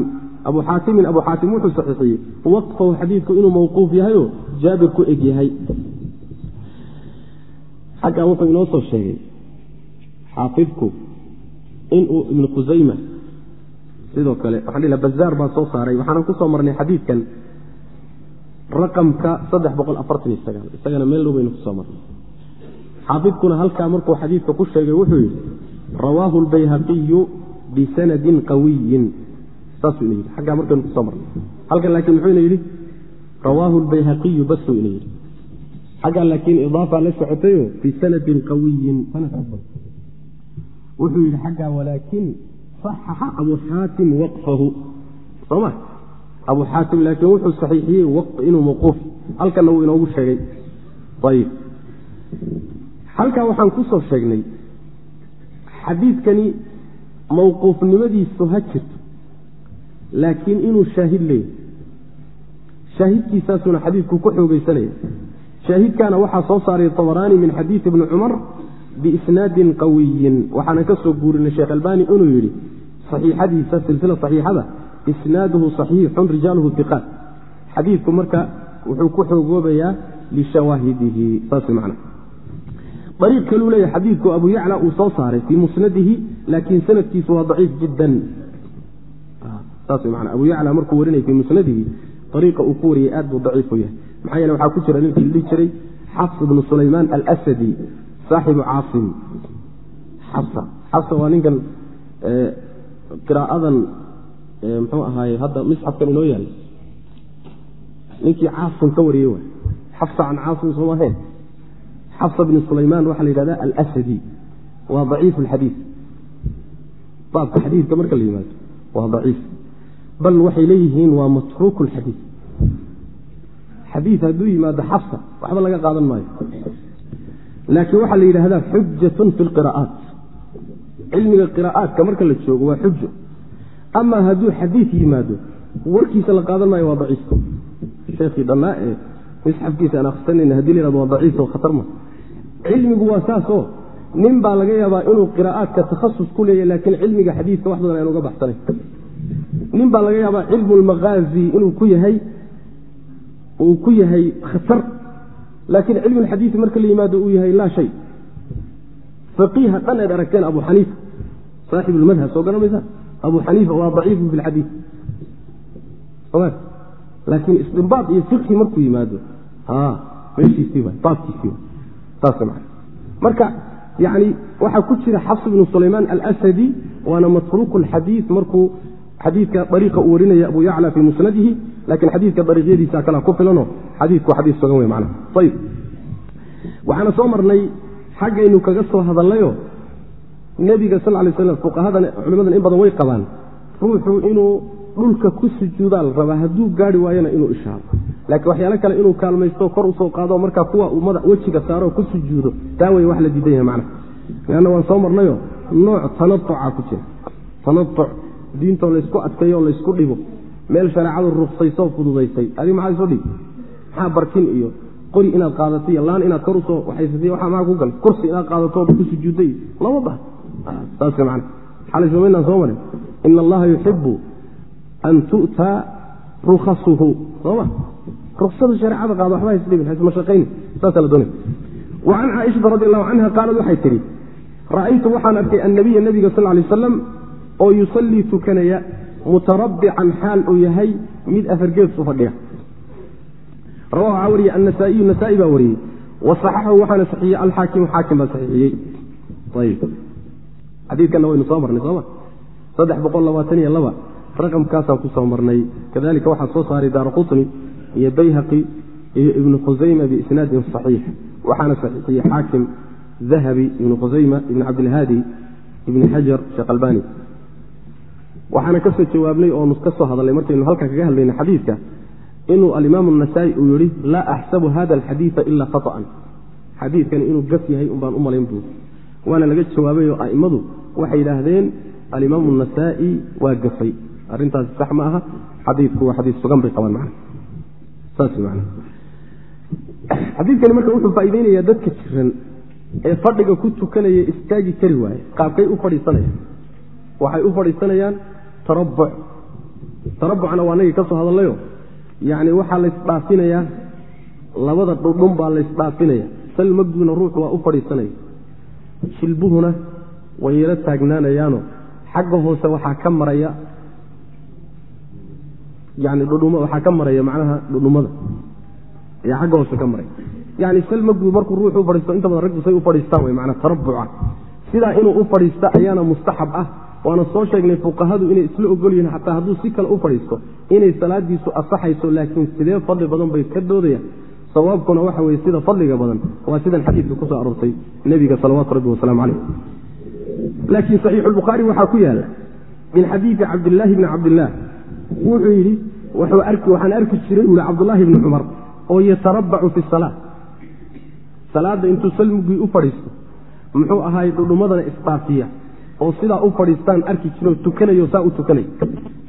Abu xaatimin abu xaatim wuxuu saxiixiyey. Waqfahu xadiidku inuu mawquuf yahayoo jaabir ku eg yahay xaggaa wuxuu inoo soo sheegay xaafidku inuu ibnu khusayma sidoo kale waxaan bazaar baa soo saaray waxaanan ku soo marnay xadiidkan raqamka isagana meel dhow baynu ku soo marnay. Xaafidkuna halkaa markuu xadiidka ku sheegay wuxuu yidhi rawaahu lbayhaqiyu bisanadin qawiyin saasuu ina yidhi xaggaa markaynu ku soo marnay. Halkan laakiin muxuu ina yidhi rawaahu lbayhaqiyu basuu ina yidhi xaggaa laakiin idaafa la socotayo bisanadin qawiyin wuxuu yidhi xaggaa walaakin saxaxa abu xaatim waqfahu. Soma abu xaatim laakiin wuxuu saxiixiyey inuu mawquuf halkanna wuu inoogu sheegay. Ayib. Halkaa waxaan ku soo sheegnay xadiidkani mawquufnimadiisu ha jirto laakiin inuu shaahid leeyahy shaahidkiisaasuna xadiidku ku xoogeysanaya shaahidkaana waxaa soo saaray abaraani min xadiidi ibni cumar biisnaadin qawiyin. Waxaana ka soo guurinay sheekh albani inuu yidhi saxiixadiisa silsila saxiixada isnaaduhu saxiixun rijaaluhu iqaat xadiidku marka wuxuu ku xoogoobayaa lishawaahidihi saas man ariiq kaluu leeyahy xadiidku abu yacla uu soo saaray fii musnadihi laakiin sanadkiisu waa daciif jiddan. Saas man abu yacla markuu warinay fii musnadihi ariiqa uu ku wariyey aad buu daciifu yahay maxaa yeele waxaa ku jira ninkii dhihi jiray xafs ibnu sulaymaan alsadi saaxibu caasim. Xafsa. Xafsa waa ninkan qiraa'adan muxuu ahaaye hadda misxafkan inoo yaalla ninkii caasim ka wariyey waay. Xafsa can caasim soomaahayn xafsa bni sulaymaan waxaa la yidhahda alsadi waa daciif alxadiid baabka xadiidka marka la yimaado waa daciif. Bal waxay leeyihiin waa matruuk lxadiid xadiid hadduu yimaado xafsa waxba laga qaadan maayo. Laakiin waxaa la yidhahdaa xujatun fi lqira'aat cilmiga qiraa'aatka marka la joogo waa xujo ama hadduu xadiid yimaado warkiisa la qaadan maayo waa daciif sheekii dhannaa ee misxafkiisa aan akhrisanayna haddii la yhahdo waa daciifo khatar ma. Cilmigu waa saasoo nin baa laga yaabaa inuu qiraa'aadka takhasus ku leeyahy laakiin cilmiga xadiidka wax badan aan uga baxsanayn nin baa laga yaabaa cilmu lmaqaazi inuu ku yahay uu ku yahay khatar. Laakiin cilmu lxadiidi marka la yimaado uu yahay laa shay. Faqiiha dhan eed aragteen abu xaniifa saaxib lmadhab soo garan maysaa abu xaniifa waa daciifu fi lxadiid laakiin istinbaad iyo fiqhi markuu yimaado meeshiisii baabkiisii saas marka yani waxaa ku jira xafs bnu sulaymaan alsadi waana matruuk lxadiid markuu xadiidka ariiqa uu warinaya abu yacla fii musnadihi laakiin xadiidka ariiqyadiisa kala ku filano xadiidku xadiis sugan wey man ayb waxaana soo marnay xaggaynu kaga soo hadallayo nebiga sal lay slam fuqahadan culimadan in badan way qabaan ruuxu inuu dhulka ku sujuudaa la rabaa hadduu gaari waayona inuu ishaaro laakiin waxyaalo kale inuu kaalmaysto kor u soo qaado markaa kuwa uu mada wejiga saaro ku sujuudo taa wey wax la diidan yahay macna leanna waan soo marnayo nooc tanatuca ku jira tanatuc diintoo laysku adkeeyo o laysku dhibo meel shareecadu ruqsaysoo fududaysay adig maxaa isu dhig? Maxaa barkin iyo qori inaad qaadato iyo laan inaad kor u soo waxaysatay waxaa maa ku gal? Kursi inaad qaadato ku sujuudday lama bah saas man xalaysomaynaan soo marin. Ina allaha yuxibu an tu'taa rukhasuhu. Sooma ruksada shareecada qaado waxba haysdhibin hasmashaqayni saasaa la doonay. Can caaishata radi allahu canha qaalad waxay tidhi ra'aytu waxaan arkay annabiya nebiga sal lay aslam oo yusallii tukanaya mutarabbican xaal uu yahay mid afargeesu fadhiya. Rawahu waxaa wariyey annasaa'iyu nasaa-i baa wariyey. Wa saxaxahu waxaana saxiiyey alxaakimu xaakim baa saxiixiyey ayb xadiidkanna waynu soo marnay sooma saddex boqol labaatan iyo laba. Raqamkaasaan ku soo marnay. Kadalika waxaa soo saaray daara iyo bayhaqi iyo ibnu khusayma biisnaadin saxiix. Waxaana saxiixiyey xaakim dahabi ibnu khusayma ibn cabdilhaadi ibni xajar sheekh albani waxaana ka soo jawaabnay oonu ka soo hadalnay. Markaynu halkan kaga hadlayna xadiidka inuu alimaam nasaa-i uu yihi laa axsabu hada alxadiida ila khaطan xadiidkani inuu gaf yahay un baan u malayn buuri waana laga jawaabayoo a'immadu waxay yidhaahdeen alimaamu nasaa-i waa gafay arrintaasi sax ma aha xadiidku waa xadiis sugan bay qabaan man xadiidkani marka wuxuu faa'iideynayaa dadka jiran ee fadhiga ku tukanaya istaagi kari waaye qaabkay u fadhiisanayaan. Waxay u fadhiisanayaan tarabuc tarabucna waa nagii ka soo hadallayo yacni waxaa laysdhaafinayaa labada dhudhun baa laysdhaafinaya sal magduna ruuxu waa u fadhiisanaya jilbuhuna way yaro taagnaanayaano. Xagga hoose waxaa ka maraya yani dhudhum waxaa ka maraya macnaha dhudhumada ayaa xagga hoose ka maraya. Yani sal magdu markuu ruuxu u fadhiisto inta badan raggu say u fadhiistaan wey maanaa tarabuca sidaa inuu u fadhiista ayaana mustaxab ah waana soo sheegnay fuqahadu inay isla ogol yihiin xataa hadduu si kale u fadhiisto inay salaadiisu asaxayso laakiin sidee fadli badan bay ka doodayaan? Sawaabkuna waxa weye sida fadliga badan. Waa sidan xadiidka ku soo aroortay nebiga salawaatu rabbi wasalaamu caleyh laakiin saxiixulbukhaari waxaa ku yaalla min xadiidi cabdillaahi bni cabdillaah wuxuu yidhi waxaan arki jiray uu yihi cabdullaahi bni cumar oo yatarabacu fi salaa salaadda intuu salmugii u fadhiisto muxuu ahaay dhudhumadana isdhaafiya oo sidaa u fadhiistaan arki jiroo tukanayo saa u tukanay.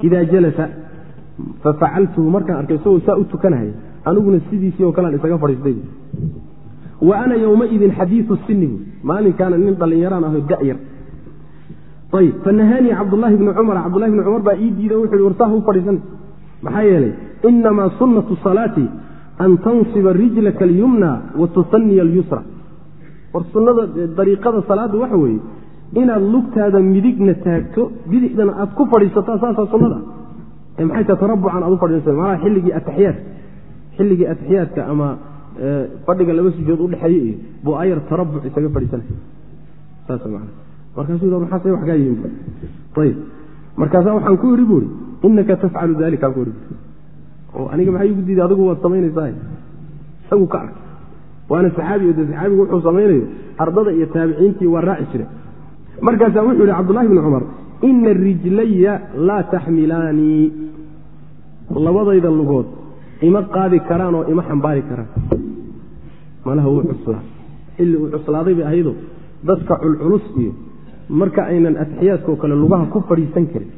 Idaa jalasa fafacaltuhu markaan arkay isagoo saa u tukanahaya aniguna sidiisii oo kalean isaga fadhiistay. Wa ana yowmaidin xadiiu sini bu maalinkaana nin dhallinyaraan aho da'yar ayb fanahaanii cabdulahi bni cumar cabdulahi bni cumar baa ii diiday wuxu hi warsaha u fadhiisan. Maxaa yeelay inamaa sunnatu salaati an tansiba rijlaka alyumna wa tusaniya alyusra. War sunnada dariiqada salaadda waxa weeye inaad lugtaada midigna taagto bidixdana aad ku fadhiisataa saasaa sunnada. Ee maxay tahay tarabucan aad u fadhiisata macnaha xilligii ataxiyaadka xilligii ataxiyaadka ama fadhiga laba sujood udhexeeye iyo buu ayar tarabuc isaga fadhiisanaya. Saas man markaasuu yidh maxaase wax kaa yihiin ayib markaasaa waxaan ku yidhi buuri inaka tafcalu dalika aan ku yidhi. Oo aniga maxay igu diiday? Adigu waad samaynaysaa? Isagu ka ark waana saxaabi o de saxaabigu wuxuu samaynayo ardada iyo taabiciintii waa raaci jire markaasaa wuxuu yihi cabdullahi bni cumar ina rijlaya laa taxmilaanii labadayda lugood ima qaadi karaan oo ima xambaari karaan. Malaha wuu cuslaa. Xilli uu cuslaaday bay ahaydo. Dadka culculus iyo marka aynan atixiyaadkao kale lugaha ku fadhiisan karin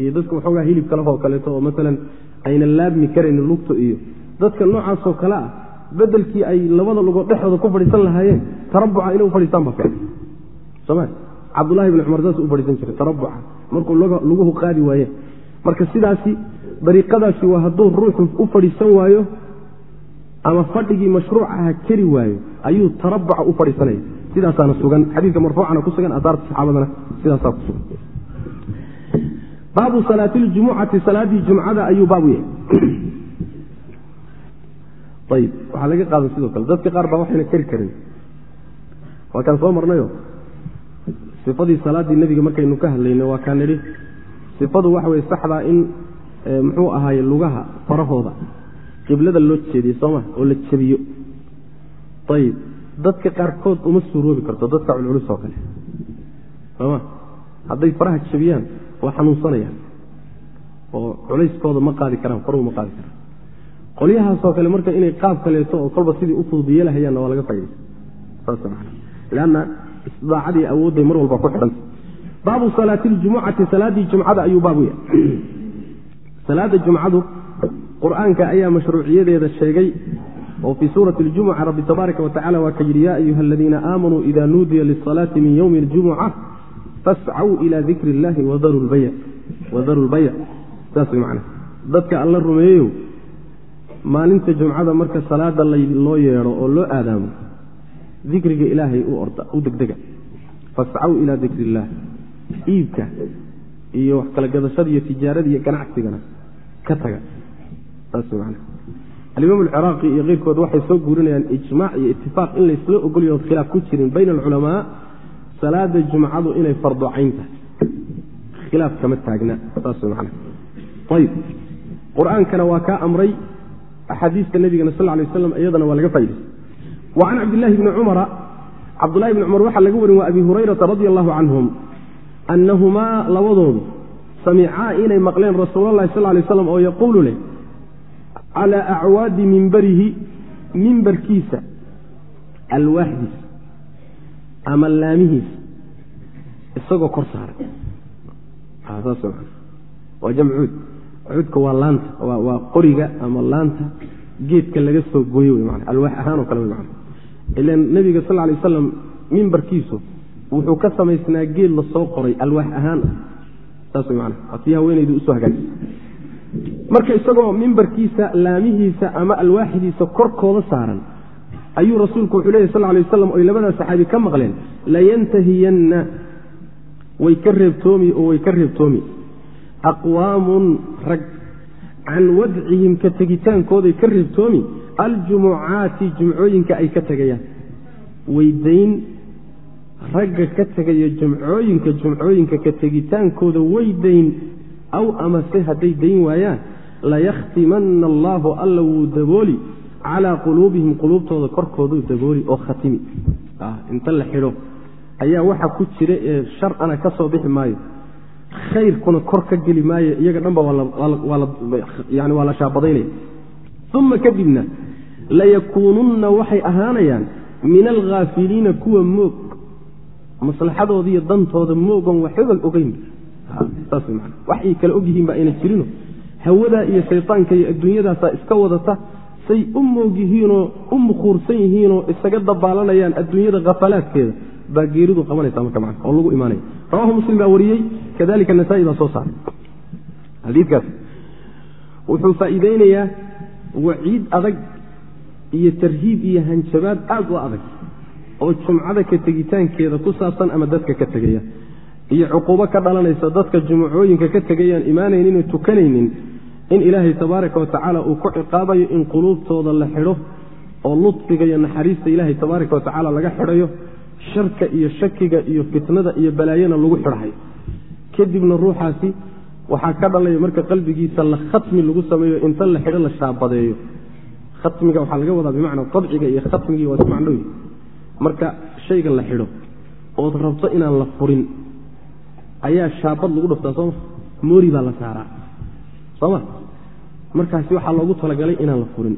iyo dadka waxoogaa hilib kalehoo kaleeto oo maalan aynan laabmi karayn lugta iyo dadka noocaasoo kale ah bedelkii ay labada lugood dhexdooda ku fadhiisan lahaayeen tarabuca inay u fadhiistaan ba fiican soma cabdulahi bni cumar saas u fadhiisan jiray tarabuca. Markuu luguhu qaadi waayeen marka sidaasi dariiqadaasi waa hadduu ruuxu u fadhiisan waayo ama fadhigii mashruuc aha keri waayo ayuu tarabuca u fadhiisanaya. Sidaasaana sugan xadiidka marfuucana ku sugan asaarta saxaabadana sidaasaa ku sugan. Baabu salaati ljumucati salaadii jumcada ayuu baabu yahay. Ayib waxaa laga qaadan sidoo kale. Dadka qaar baa waxayna keri karin. Waa kaan soo marnayo sifadii salaaddii nebiga markaynu ka hadlayno waa kaan nidhi sifadu waxa weye saxdaa in muxuu ahaaye lugaha farahooda qiblada loo jeediye sooma oo la jebiyo. Ayib dadka qaarkood uma suuroobi karto dadka culculus oo kale. Sooma hadday faraha jebiyaan waa xanuunsanayaan oo culayskooda ma qaadi karaan faruhu ma qaadi karaan. Qolyahaasoo kale marka inay qaab kaleeto oo kolba sidii u fududiyeelahayaanna waa laga faydaysa saas man lanna istidaacadii awoodday mar walba ku xidhanta baabu salaati ljumucati salaaddii jumcada ayuu baabu yahay salaada jumcadu qur-aanka ayaa mashruuciyadeeda sheegay oo fii suurati اljumuca rabbi tabaaraka wa tacala waa ka yidhi ya ayuha aladiina aamanuu ida nuudiya lisalaati min ywmi اljumuca fascw ila dikri اllahi wadaru lbayc saas way macana dadka alla rumeeyeyo maalinta jumcada marka salaada loo yeedho oo loo aadaamo dikriga ilaahay u degdega. Fascaw ilaa dikri illaah iibka iyo wax kala gadashada iyo tijaarada iyo ganacsigana ka taga. Alimaam alciraaqi iyo keyrkood waxay soo guurinayaan ijmaac iyo itifaaq in laysla ogolyo khilaaf ku jirin bayna alculamaa salaada jumcadu inay fardo cayn tahay. Khilaaf kama taagna saas macana ayib qur'aankana waa kaa amray axaadiista nabigana sal lay waslam iyadana waa laga faa'idaysa wa can cabdillahi bni cumara cabdullahi bni cumar waxaa laga warin waa abi hurayrata radia allahu canhum annahumaa labadoodu samicaa inay maqleen rasuulalahi sal lay slam oo yaquulu leh calaa acwaadi mimbarihi mimbarkiisa alwaaxdiisa ama laamihiisa isagoo kor saaray. Waa jamcuud cuudka waa laanta waa qoriga ama laanta geedka laga soo gooye alwaax ahaan oo kale ilan nebiga sal lay wasalam mimbarkiisu wuxuu ka samaysnaa geed la soo qoray alwaax ahaan. Ah saas man waa tii haweenaydu u soo hagaajisa marka isagoo mimbarkiisa laamihiisa ama alwaaxdiisa korkooda saaran ayuu rasuulku wuxuu leeyay sal lay waslam oy labadaa saxaabi ka maqleen layantahiyanna way ka reebtoomi oo way ka reebtoomi. Aqwaamun rag can wadcihim ka tegitaankooday ka reebtoomi aljumucaati jumcooyinka ay ka tegayaan. Weydayn ragga ka tegaya jumcooyinka jumcooyinka ka tegitaankooda weydayn aw amase hadday dayn waayaan layakhtimanna allaahu alla wuu dabooli calaa quluubihim quluubtooda korkooduu dabooli oo khatimi. Inta la xidho ayaa waxa ku jira ee sharcana ka soo bixi maayo khayrkuna kor ka geli maayo iyaga dhanba waa la shaabadaynaya uma kadibna layakuununna waxay ahaanayaan min alghaafiliina kuwa moog. Maslaxadooda iyo dantooda moogon waxbaba ogeyn. Wax ay kala og yihiin ba ayna jirino. Hawadaa iyo shaytaanka iyo adduunyadaasaa iska wadata say u moog yihiinoo u mukhuursan yihiinoo isaga dabaalanayaan adduunyada khafalaadkeeda baa geeridu qabanaysa marka man oo lagu imaanaya rawahu muslim baa wariyey kadalika nasaa-i baa soo saaray. Xadiidkaas wuxuu faa'iideynayaa waciid adag iyo tarhiib iyo hanjabaad aad u adag oo jumcada ka tegitaankeeda ku saabsan ama dadka ka tegaya. Iyo cuquubo ka dhalanaysa dadka jumucooyinka ka tegayaan imaanaynin tukanaynin in ilaahay tabaaraka wa tacaala uu ku ciqaabayo in quluubtooda la xidho oo ludfiga iyo naxariista ilaahay tabaaraka wa tacaala laga xidhayo sharka iyo shakiga iyo fitnada iyo balaayana lagu xidhayo kadibna ruuxaasi waxaa ka dhalaya marka qalbigiisa la khatmi lagu sameeyo inta la xidho la shaabadeeyo. Khatmiga waxaa laga wadaa bimacnaa abciga iyo khatmigii waa ismacndhow marka shayga la xidho ood rabto inaan la furin ayaa shaabad lagu dhuftaa sooma moori baa la saaraa. Sooma markaasi waxaa loogu talagalay inaan la furin.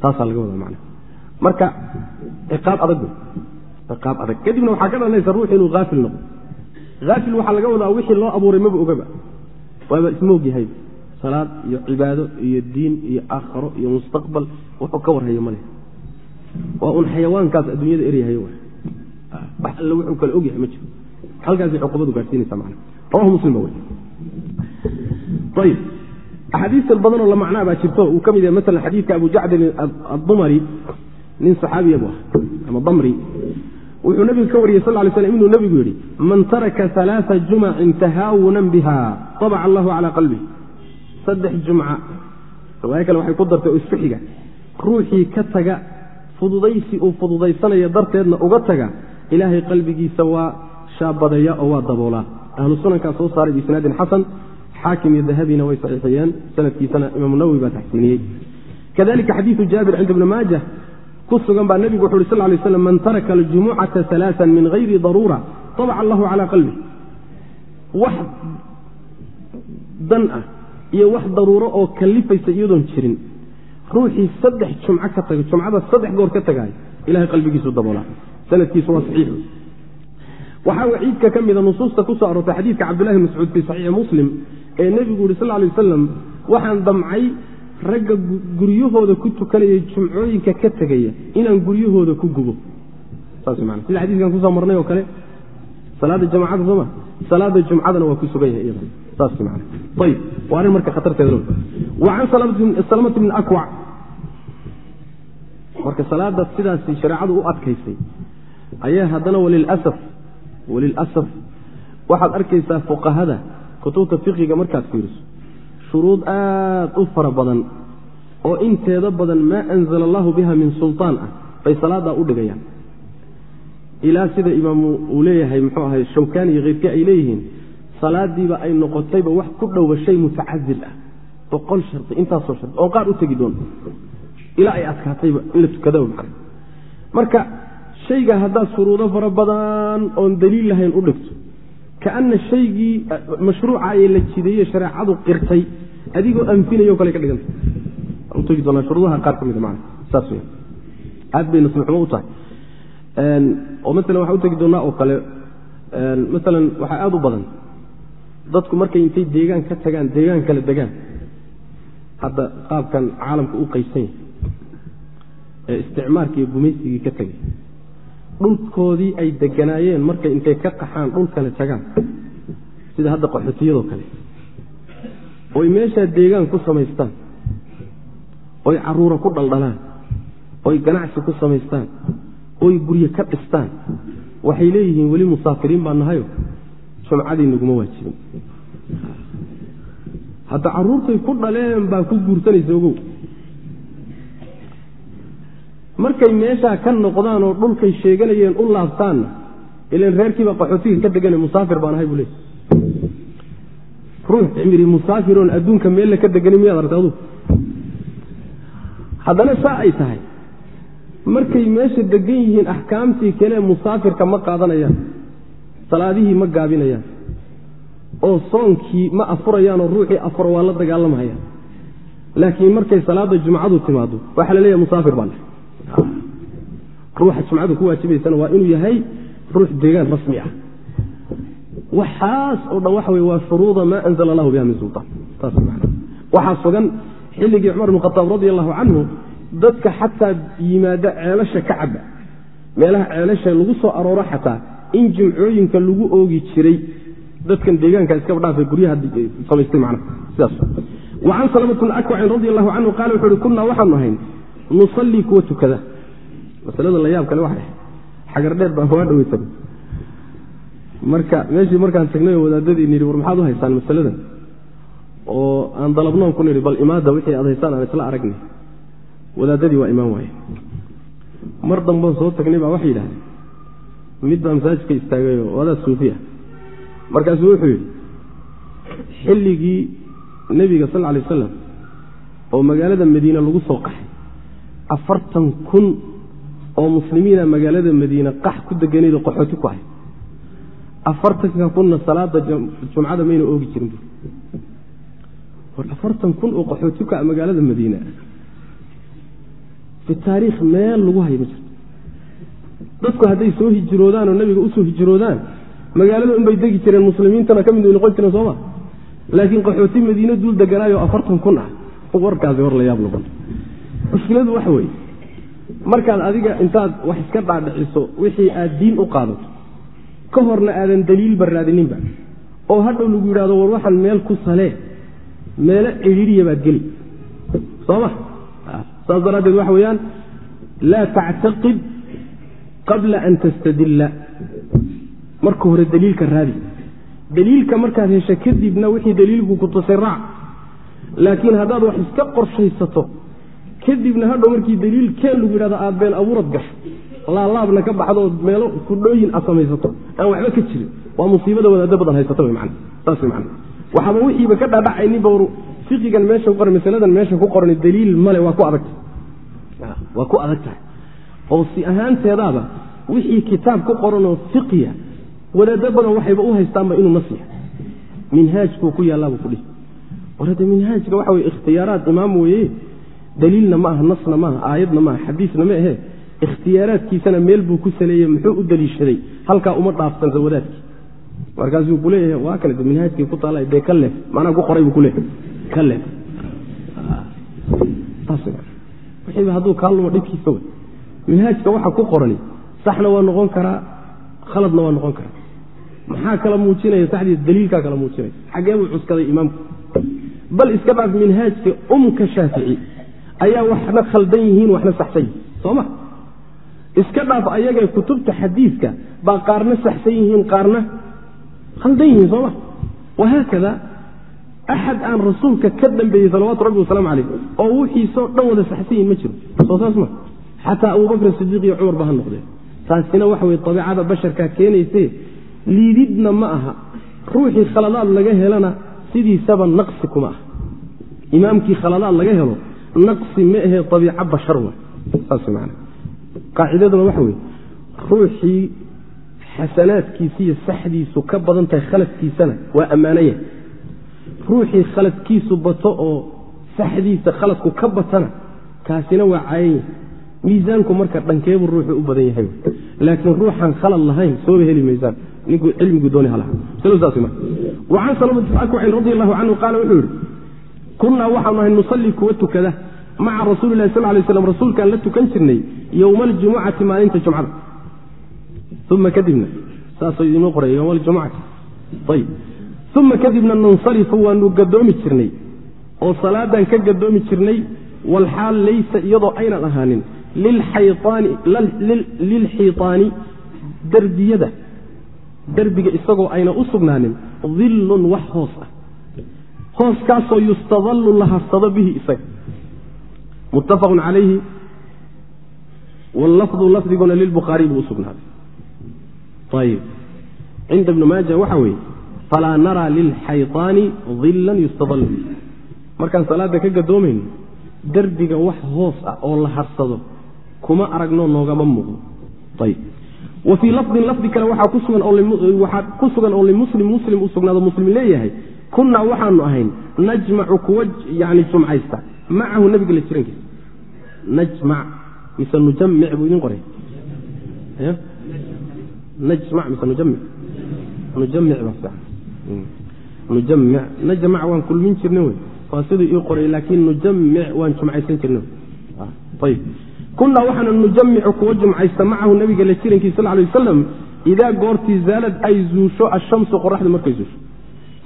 Taasaa laga wadaa man marka ciqaab adag ciqaab adag. Kadibna waxaa ka dhalanaysa ruux inuu haafil noqdo. Haafil waxaa laga wadaa wixii loo abuuray maba ogaba. Waaba ismoog yahay. Salaad iyo cibaado iyo diin iyo aakharo iyo mustaqbal wuxuu ka warhayo male waa un xayawaankaas adduunyada eryahay wax alle wuxuu kale ogyahay ma jiro. Halkaasay cuqubadu gaadhsiinaysa man rawahu muslim ba wey ayib axaadiistan badanoo la macnaa baa jirto. Uu ka mid yahay maala xadiidka abu jacdin addumari nin saxaabiya bu ah ama damri wuxuu nabiga ka wariyey sal lay slam inuu nabigu yidhi man taraka alaaa jumacin tahaawunan biha abaca allahu calaa qalbih saddex jumca riwaayo kale waxay ku dartay oo isku ruuxii ka taga fududaysi uu fududaysanaya darteedna uga taga ilaahay qalbigiisa waa shaabadeeya oo waa daboolaa. Ahlu sunankaa soo saaray biisnaadin xasan xaakim iyo dahabina way saxiixiyeen sanadkiisana imaamu nawowi baa taxsiiniyey. Kadalika xadiidu jaabir cinda ibni maaja ku sugan baa nebigu wuxu uhi sal lay slam man taraka aljumucata alaaan min hayri daruura tabaca allahu calaa qalbi. Wax dan ah iyo wax daruuro oo kalifaysa iyadoon jirin ruuxii saddex jumco ka taga jumcada saddex goor ka tagaay ilahay qalbigiisu daboolaa sanadkiisu waa saxiixu waxaa waciidka ka mida nusuusta ku soo aroortay xadiidka cabdillahi bn mascuud fii saxiixi muslim ee nebigu yuri sal lay wasalam waxaan damcay ragga guryahooda ku tukanaya jumcooyinka ka tegaya inaan guryahooda ku gubo. Sida xadiiskan ku soo marnay oo kale salaada jamacada sooma salaada jumcadana waa ku sugan yahay ayib waa arrin marka khatarteeda can salamati bni akwac marka salaada sidaasi shareecadu u adkaysay ayaa haddana walilasaf walilasaf waxaad arkaysaa fuqahada kutubta fiqiga markaad fiiriso shuruud aad u fara badan oo inteeda badan maa anzala allahu biha min sulطaan ah bay salaadaa u dhigayaan. Ilaa sida imaamu uu leeyahay muxuu ahay shawkani iyo keyrkii ay leeyihiin salaadiiba ay noqotayba wax ku dhowa shay mutacazil ah boqol shardi intaasoo shardi oo qaar u tegi doon. Ilaa ay adkaatayba in la tukadaba macna marka shayga haddaad shuruudo fara badan oon daliil lahayn u dhigto kaana shaygii mashruuca ee la jideeye shareecadu qirtay adigoo anfinayo kale ka dhiganta utegi doonaa shuruudaha qaar ka mida man saas w aad bay nasmaxumo u tahay. Oo maalan waxaan utegi doonaa oo kale maalan waxaa aada u badan. Dadku markay intay deegaan ka tagaan deegaan kale degaan hadda qaabkan caalamka u qaysan yahay ee isticmaarka iyo gumaysigii ka tegay dhulkoodii ay deganaayeen markay intay ka qaxaan dhul kale tagaan sida hadda qaxootiyadoo kale oy meeshaa deegaan ku samaystaan. Oy caruura ku dhaldhalaan oy ganacsi ku samaystaan. Oy guryo ka dhistaan. Waxay leeyihiin weli musaafiriin baa nahayo. Jumcadii naguma waajibin. Hadda caruurtay ku dhaleen baa ku guursanaysa ogow. Markay meeshaa ka noqdaan oo dhulkay sheeganayeen u laabtaanna ilan reerkiibaa qaxootiga ka degane musaafir baan ahay buu leey ruux cimri musaafiroon adduunka meelle ka degani miyaad artay adugu haddana saa ay tahay. Markay meesha degan yihiin axkaamtii kale musaafirka ma qaadanayaan. Salaadihii ma gaabinayaan. Oo soonkii ma afurayaanoo ruuxii afuro waa la dagaalamahayaan. Laakiin markay salaada jumcadu timaado waxaa la leeyahay musaafir baan ruuxa jumcadu ku waajibaysana waa inuu yahay ruux deegaan rasmi ah waxaas oo dhan waxa wey waa shuruuda maa anzala allahu biha min sulطaan saas man waxaa sugan xilligii cumar bn khataab radi allahu canhu dadka xataa yimaada ceelasha ka caba meelaha ceelasha lagu soo arooro xataa in jimcooyinka lagu oogi jiray. Dadkan deegaanka iskaba dhaafa guryaha samaystay sidaas. Wa can salamati bn akwacin radi allahu canhu qaala wuxu uhi kunaa waxaanu ahayn nusallii kuwa tukada. Masalada la yaab kale waxay xagar dheer baan waa dhaweysan marka meeshii markaan tagnay oo wadaadadii nidhi war maxaad u haysaan masaladan oo aan dalabnoon ku nidhi bal imaada wixii aad haysaan aan isla aragnay. Wadaadadii waa imaan waaye mar damboon soo tagnay baa waxay yidhahdeen mid baa masaajidka istaagayoo wadaad suufiya markaasuu wuxuu yidhi xilligii nebiga sal alay wasalam oo magaalada madiine lagu soo qaxay afartan kun oo muslimiina magaalada madiine qax ku deganaydo qaxooti ku ahay afartanka kunna salaada jumcada mayna oogi jirin war afartan kun oo ah magaalada madiine fi taariikh meel lagu hayo ma jirto. Dadku hadday soo hijroodaan oo nabiga u soo hijroodaan magaalada unbay degi jireen muslimiintana ka mid way noqon jireen sooma laakiin qaxooti madiine duul deganaayo afartan kun ah warkaasi war la yaab noqon. Mushkiladu waxa weeye markaad adiga intaad wax iska dhaadhiciso wixii aad diin u qaadato ka horna aadan daliilba raadininba oo hadhow lagu yidhahdo war waxaan meel ku salee meelo cidhiiriya baad geli. Sooma saas daraaddeed waxa weeyaan laa tactaqid qabla an tastadilla. Marka hore daliilka raadi. Daliilka markaad hesho kadibna wixii daliilku ku tusay raac. Laakiin haddaad wax iska qorshaysato kadibna hadhow markii daliil keen lagu yidhahdo aad been abuurad gasho laalaabna ka baxdood meelo fudhooyin aad samaysato aan waxba ka jirin. Waa musiibada wadaado badan haysata man saas man waxaaba wixiiba ka dhaadhacayninba war fiqigan meesha ku qoran masaladan meesha ku qoran daliil male waa ku adagtahay waa ku adag tahay. Oo si ahaanteedaaba wixii kitaab ku qoranoo fiqiya wadaado badan waxayba u haystaanba inuu nas yahay minhaajkuu ku yaallaabu kudhihi war hadde minhaajka waxa weye ikhtiyaaraad imaam weeye daliilna ma aha nasna maaha aayadna maaha xadiisna ma ahe ikhtiyaaraadkiisana meel buu ku saleeyey muxuu u daliishaday? Halkaa uma dhaafsansa wadaadkii markaasuu ku leeyahay waa kale minhaajkii ku taala dee ka leef maanaa ku qoray buu ku leeyahay ka leef wixiiba hadduu kaa lumo dhibkiisa wey. Minhaajka waxa ku qorani saxna waa noqon karaa khaladna waa noqon karaa. Maxaa kala muujinaya saxdiis daliilkaa kala muujinaya. Xaggee buu cuskaday imaamku. Bal iska dhaaf minhaajka umka shaafici ayaa waxna khaldan yihiin waxna saxsan yihiin. Soo ma iska dhaaf ayagee kutubta xadiidka baa qaarna saxsan yihiin qaarna khaldan yihiin soo ma? Wahaakada axad aan rasuulka ka dambeeyey salawaatu rabbi wasalaamu calayh oo wixiisoo dhan wada saxsan yihiin ma jiro. Soo saas ma? Xataa abubakr sidiiq iyo cumar ba ha noqdeen. Taasina waxa weye dabiicada basharkaa keenayse liididna ma aha. Ruuxii khaladaad laga helana sidiisaba naqsi kuma ah imaamkii khaladaad laga helo naqsi ma ahee abiico bashar saas man qaacidaduna waxa weye ruuxii xasanaadkiisa iyo saxdiisu ka badan tahay khaladkiisana waa ammaanaya. Ruuxii khaladkiisu bato oo saxdiisa khaladku ka batana kaasina waa caayanya miisaanku marka dhankeebuu ruuxu u badan yahay. Laakiin ruuxaan khalad lahayn sooba heli maysaan. Ninkuu cilmigu dooni halaha an salmtin radi allahu canhu qaala wuxuu yihi kunnaa waxaanu ahay nusallii kuwa tukada maca rasuuli lahi sal lay slam rasuulkaan la tukan jirnay yowma aljumucati maalinta jumcada. Uma kadibna saasuu idinoo qoray yowma aljumucati ayb uma kadibna nansarifu waanu gadoomi jirnay. Oo salaadan ka gadoomi jirnay walxaal laysa iyadoo aynan ahaanin. Lilxiitaani derbiyada derbiga isagoo ayna u sugnaanin dillun wax hoos ah. Hooskaasoo yustadallu la harsado bihi isaga muttafaqun calayhi wallafdu lafdiguna lilbukhaariy buu u sugnaaday. Ayib cinda ibni maaja waxa weeye falaa naraa lilxayطaani dillan yustadallu. Markaan salaadda ka gadoomayno derbiga wax hoos ah oo la harsado kuma aragno noogama muuqdo. Ayb wa fii lafdin lafdi kale waxaa ku sugan oo limuslim muslim u muslim leeyahay kunnaa waxaanu ahayn najmacu kuwa yani jumcaysta macahu nabiga la jirankiisa najmac mise nujamic buu idin qoray. Najmac mise nujamic nujamic baa nujamic najmac waan kulmin jirna wey. Waa siduu ii qoray laakiin nujamic waan jumcaysan jirna ayb kunnaa waxaanu nujamicu kuwa jumcaysta macahu nabiga la jirankiisa sal lay wasalam idaa goortii zaalad ay zuusho ashamsu qoraxdu markay zuusho.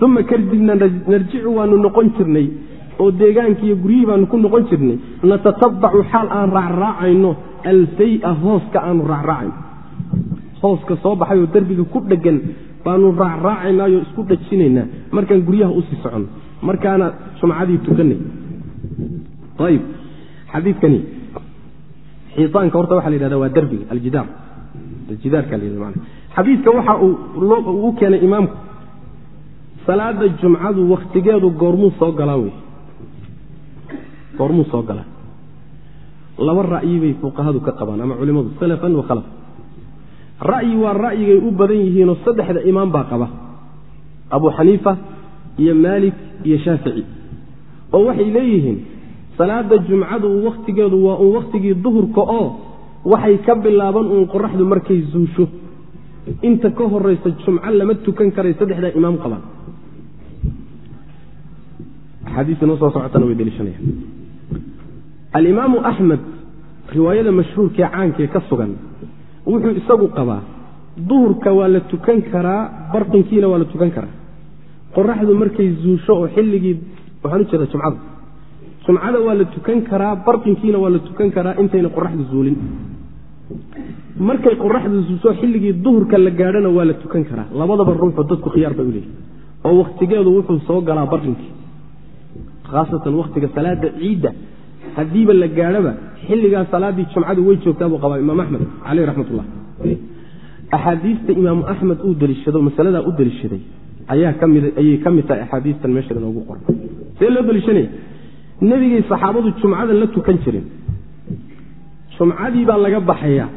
Uma kadibna narjicu waanu noqon jirnay oo deegaankiiyo guryihii baanu ku noqon jirnay natatabacu xaal aan raacraacayno alfaya hooska aanu raacraacayno. Hooska soo baxay oo derbiga ku dhegan baanu raacraacaynaayoo isku dhajinaynaa. Markaan guryaha u sii soconno markaana jumcadii tukanay. Ayib xadiikani xiitaanka horta waxa la yidhahda waa derbiga aljidaar. Aljidaarka la yhahda mana xadiidka waxa uu u keenay imaamku salaada jumcadu wakhtigeedu goormuu soo galaa wey goormuu soo galaa laba ra'yi bay fuqahadu ka qabaan ama culimadu salafan wa khalaf. Ra'yi waa ra'yigay u badan yihiinoo saddexda imaam baa qaba. Abu xaniifa iyo maalik iyo shaafici. Oo waxay leeyihiin salaada jumcadu wakhtigeedu waa uun wakhtigii duhurka oo waxay ka bilaaban uun qoraxdu markay zuusho. Inta ka horaysa jumco lama tukan karay saddexdaa imaam qabaan axaadiista noo soo socotana way deliishanayaan alimaamu axmed riwaayada mashhuurkaee caankee ka sugan wuxuu isagu qabaa duhurka waa la tukan karaa barqinkiina waa la tukan karaa. Qoraxdu markay zuusho oo xilligii waxaan u jeeda jumcada jumcada waa la tukan karaa barqinkiina waa la tukan karaa intayna qoraxdu zuulin. Markay qoraxdu zuusho xilligii duhurka la gaadhona waa la tukan karaa. Labadaba ruuxu dadku khiyaar bay u leeyihi oo wakhtigeedu wuxuu soo galaa barqinkii khaasatan wakhtiga salaada ciidda haddiiba la gaadhoba xilligaa salaaddii jumcadu way joogtaa buu qabaa imaam axmed caleyh raxmatullah. Axaadiista imaamu axmed uu deliishado masaladaa u deliishaday ayaa ka mid ayay ka mid tahay axaadiistan meesha inoogu qoran. See loo deliishanaya nebigay saxaabadu jumcada la tukan jirin jumcadii baa laga baxayaa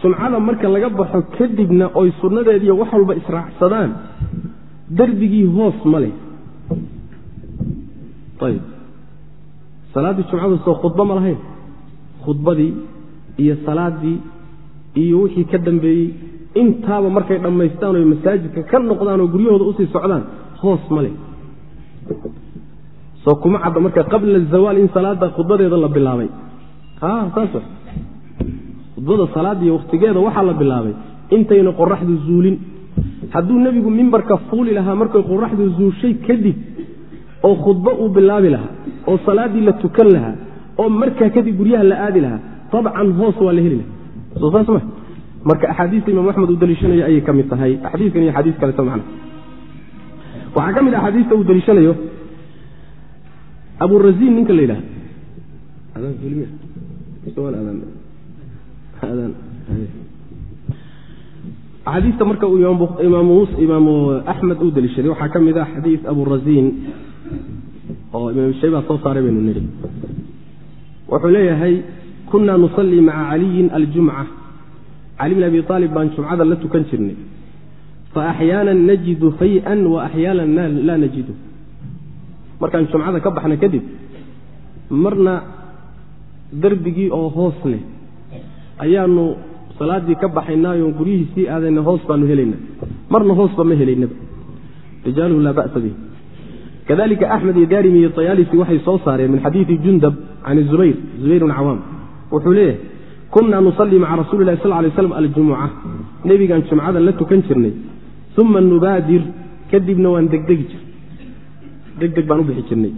jumcada marka laga baxo kadibna oy sunnadeediiyo wax walba israacsadaan derbigii hoos ma leh ayib salaaddii jumcadu soo khudbo ma lahayn. Khudbadii iyo salaaddii iyo wixii ka dambeeyey intaaba markay dhammaystaan oy masaajidka ka noqdaan oo guryahooda u sii socdaan hoos ma leh. Soo kuma cadda marka qabla zawaal in salaada khudbadeeda la bilaabay. Saas khudbada salaadiiyo wakhtigeeda waxaa la bilaabay. Intayna qoraxdu zuulin. Hadduu nebigu mimbarka fuuli lahaa markay qoraxdu zuushay kadib oo khudbo uu bilaabi lahaa oo salaaddii la tukan lahaa oo markaa kadib guryaha la aadi lahaa abcan hoos waa la heli lahaa. Soo saas ma marka axaadiista imaam axmed uu daliishanayo ayay ka mid tahay. Xadiiskan iyo xadiis kaleto macna. Waxaa ka mid a axaadiista uu daliishanayo aburasiin ninka la yidhaha axaadiista marka uu imaamu axmed uu daliishaday waxaa ka mid ah xadiis aburasiin oo imaam shayba soo saaray baynu nidhi. Wuxuu leeyahay kunaa nusallii maca caliyin aljumca. Cali bn abi aalib baan jumcada la tukan jirnay. Fa axyaana najidu fay-an wa axyaana laa najidu. Markaan jumcada ka baxna kadib marna derbigii oo hoos leh ayaanu salaaddii ka baxaynaayoon guryihii sii aadayna hoos baanu helayna marna hoosba ma helaynaba. Rijaaluhu laa ba'sa bih kadalika axmed iyo daarimi iyo tayaalisi waxay soo saareen min xadiidi jundab can zubayr zubayr bn cawaam wuxuu leeyahay kunaa nusallii maca rasuli lahi sal lay slam aljumuca nebigaan jumcada la tukan jirnay uma nubaadir kadibna waan degdegi jir degdeg baan u bixi jirnay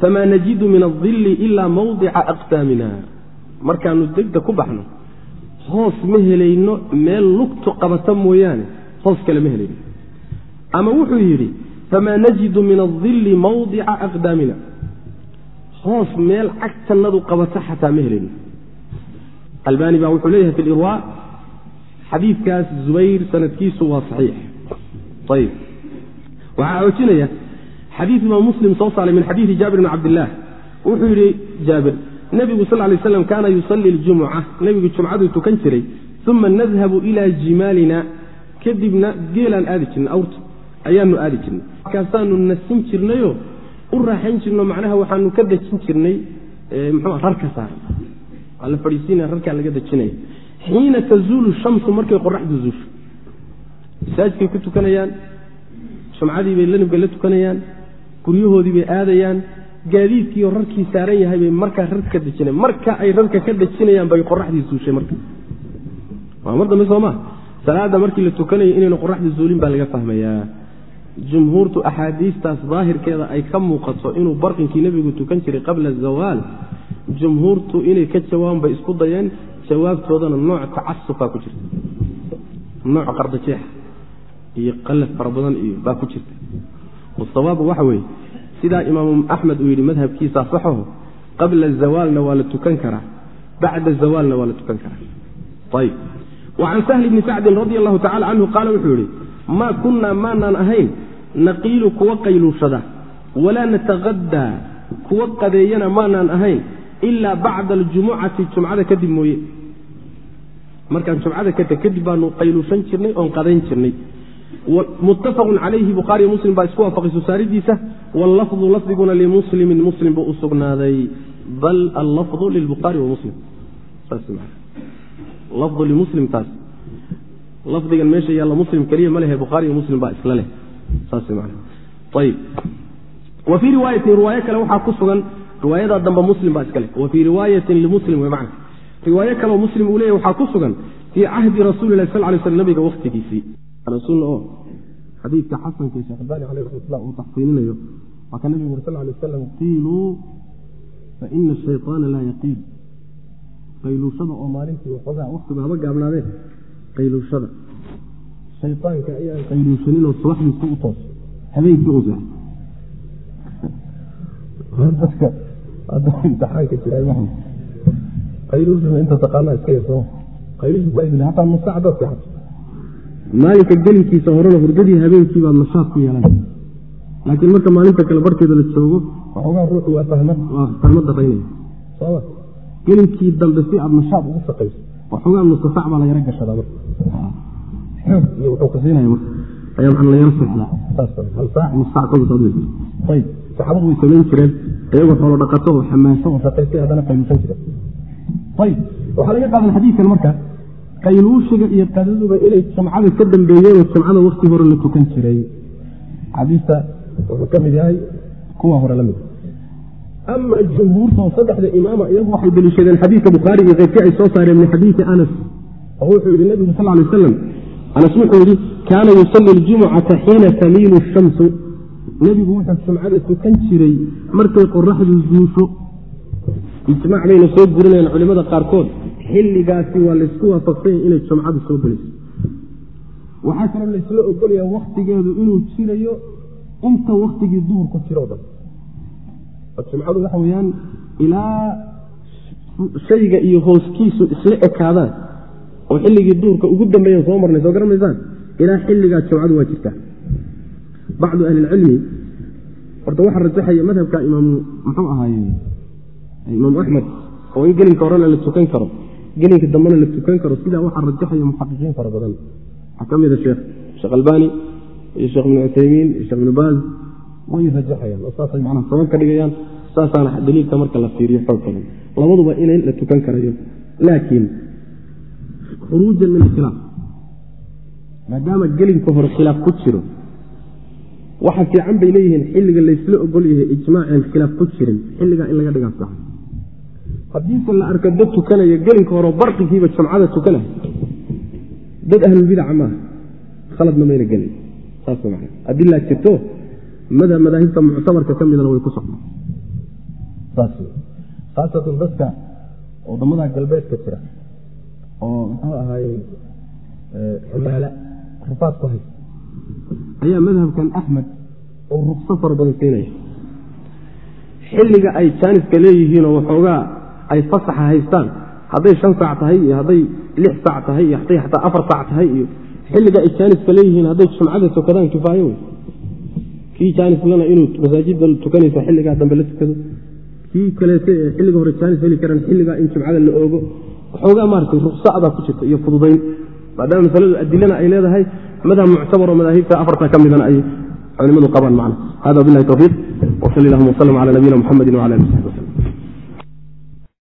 famaa najidu min adilli ilaa mawdica aqsaamina markaanu degda ku baxno hoos ma helayno meel lugtu qabata mooyaane hoos kale ma helayno ama wuxuu yidhi famaa najidu min adilli mawdica aqdaamina hoos meel cagtannadu qabata xataa ma helayno albani baa wuxuu leeyahay fi lirwa xadiidkaas zubayr sanadkiisu waa saxiix ayib waxaa xoojinaya xadiid imaam muslim soo saaray min xadiidi jaabir bn cabdillaah wuxuu yidhi jaabir nebigu sal lay slam kaana yusallii ljumuca nebigu jumcaduu tukan jiray uma nadhabu ilaa jimaalina kadibna geelaan aadi jirnay awrta ayaanu aadi jirnay. Markaasaanu nasin jirnayoo u raaxayn jirno macnaha waxaanu ka dejin jirnay mxuu rarka saaran. Waa la fadhiisiinaya rarkaa laga dejinaya. Xiina tazuulu shamsu markay qoraxdu zuusho. Masaajidkay ku tukanayaan jumcadii bay lanibga la tukanayaan guryahoodii bay aadayaan gaadiidkiioo rarkii saaran yahay bay markaa rar ka marka ay rarka ka dejinayaan bay qoraxdii zuushay marka. Waa mar dambe soomaa? Salaada markii la tukanayo inayna qoraxda zuulin baa laga fahmayaa jumhuurtu axaadiistaas daahirkeeda ay ka muuqato inuu barqinkii nebigu tukan jiray qabla zawaal jumhuurtu inay ka jawaabaan bay isku dayeen. Jawaabtoodana nooc tacasufaa ku jirta. Nooc qardajeexa iyo qalaf fara badan iyo baa ku jirta. Wasawaaba waxa weeye sidaa imaamu axmed uu yidhi madhabkiisaa saxaho qabla zawaalna waa la tukan karaa bacda zawaalna waa la tukan karaa. Ayb wa can sahli bni sacdin radi allahu tacala canhu qaala wuxuu yidhi maa kunnaa maanaan ahayn naqiilu kuwa qayluushada walaa nataqadaa kuwa qadeeyana maanaan ahayn ilaa bacda aljumucati jumcada kadib mooye. Markaan jumcada kata kadib baanu qayluushan jirnay oon qadayn jirnay. Muttafaqun calayhi bukhaariyo muslim baa isku waafaqay susaaridiisa wallafdu lafdiguna limuslimin muslim buu u sugnaaday. Bal allafdu lilbukhaari wa muslim. Lafdu limuslimtaas lafdigan meesha yaalla muslim keliya ma lehe bukhaariyo muslim baa isla leh. Saas man ayib wa fii riwaayatin riwaayo kale waxaa ku sugan riwaayadaa dambe muslim baa iska leh. Wa fii riwaayatin limuslim wey macna riwaayo kaleoo muslim uu leeyahy waxaa ku sugan fii cahdi rasuuli lahi sal lay sl nabiga wakhtigiisii sunna oo xadiidka xasanka sheekh albani caleyh raxmatullah uu taxsiininayo waa ka nabigu uri sal lay waslam qiiluu fa ina ashayطaana laa yaqiil qayluushada oo maalintii waxoogaa waktigu haba gaabnaadeen qayluushada. Shayطaanka ayaan qayluushaninoo subaxdiisu u toos. Habeenkii u maalinka gelinkiisa horena hurdadii habeenkii baad nashaad ku yeelan. Laakiin marka maalinta kale barkeeda la joogo daraynaya soma gelinkii dambe si aad nashaad ugu shaqayso waxoogaa nusasac baa la yaro gashadaa marka. Xoog iyo wuxuu ku siinaya marka. Ayaa maxaa la yaro seexdaa hal saac nus saac kolba ayib saxaabadu way samayn jireen. Iyagoo xoolo dhaqato oo xamaaso oo shaqaystay haddana qayluusan jireen ayib waxaa laga qaadan xadiidkan marka. Qayluushiga iyo qadaduba inay jumcada ka dambeeyeenoo jumcada wakti hore la tukan jiray. Xadiista wuxuu ka mid yahay kuwa hore la mid ama jumhuurta oo saddexda imaama iyagu waxay deliishadeen xadiidka bukhaari iyo keyrkii ay soo saareen min xadiidi anas. Wuxuu yidhi nabigu sal lay aslam anas wuxuu yidhi kaana yusalli ljumucata xiina tamiilu shamsu. Nebigu wuxuu jumcada tukan jiray markay qoraxdu zuusho ijmaac bayna soo gurinayaan culimmada qaarkood xilligaasi waa laysku waafaqsanya inay jumcadu soo gelayso waxaa kaloo laysla ogolaya waktigeedu inuu jirayo inta waktigii duhurku jiro dhan jumcadu waxa weyaan ilaa shayga iyo hooskiisu isla ekaadaan oo xilligii duhurka ugu dambeeyan soo marnay soo garanaysaan ilaa xilligaa jumcadu waa jirtaa. Bacdu ahlilcilmi horta waxaa rajaxaya madhabka imaam muxuu ahaaye imaam axmed oo in gelinka horena la tukan karo gelinka dambena la tukan karo sidaa waxaa rajaxaya muxaqiqiin fara badan. Waxaa ka mida sheekh sheekh albani iyo sheekh ibnu cuthaymiin iyo sheekh ibnu baaz way rajaxayaan oo saasay macnaha sabab ka dhigayaan saasaana daliilka marka la fiiriyo xoog badan labaduba inay la tukan karayo. Laakiin khuruujan min alkhilaaf maadaama gelinka hore khilaaf ku jiro waxa fiican bay leeyihiin xilliga laysla ogol yahay ijmaaceen khilaaf ku jirin xilligaa in laga dhigaa fiican haddiise la arko dad tukanaya gelinka hore barqigiiba jumcada tukanaya dad ahlulbidaca maaha khaladna mayna gelin. Saas man adilaa jirto madaahibta muctabarka ka midana way ku socdaa saas khaasatan dadka waddamada galbeedka jira oo muxuu ahaaye xumaala rufaad ku haysta ayaa madhabkan axmed oo rukso fara badan siinaya xilliga ay jaaniska leeyihiinoo waxoogaa ay fasaxa haystaan hadday shan saac tahay iyo hadday lix saac tahay iyo hadday xataa afar saac tahay iyo xilliga ay jaaniska leeyihiin hadday jumcada tukadaan kifaayo wey kii jaanislana inuu masaajida tukanaysa xilligaa dambe la tukado. Kii kaleete ee xilliga hore jaanis heli karaan xilligaa in jumcada la oogo. Waxoogaa maaragtay ruksaadaa ku jirta iyo fududayn. Maadaama masaladu adilana ay leedahay madhab muctabaroo madaahibta afarta ka midana ay culimadu qabaan macna. Hada bilahi towfiiq wsal allahuma wslm cala nabiyina muxamedi wala ali saxbi wslm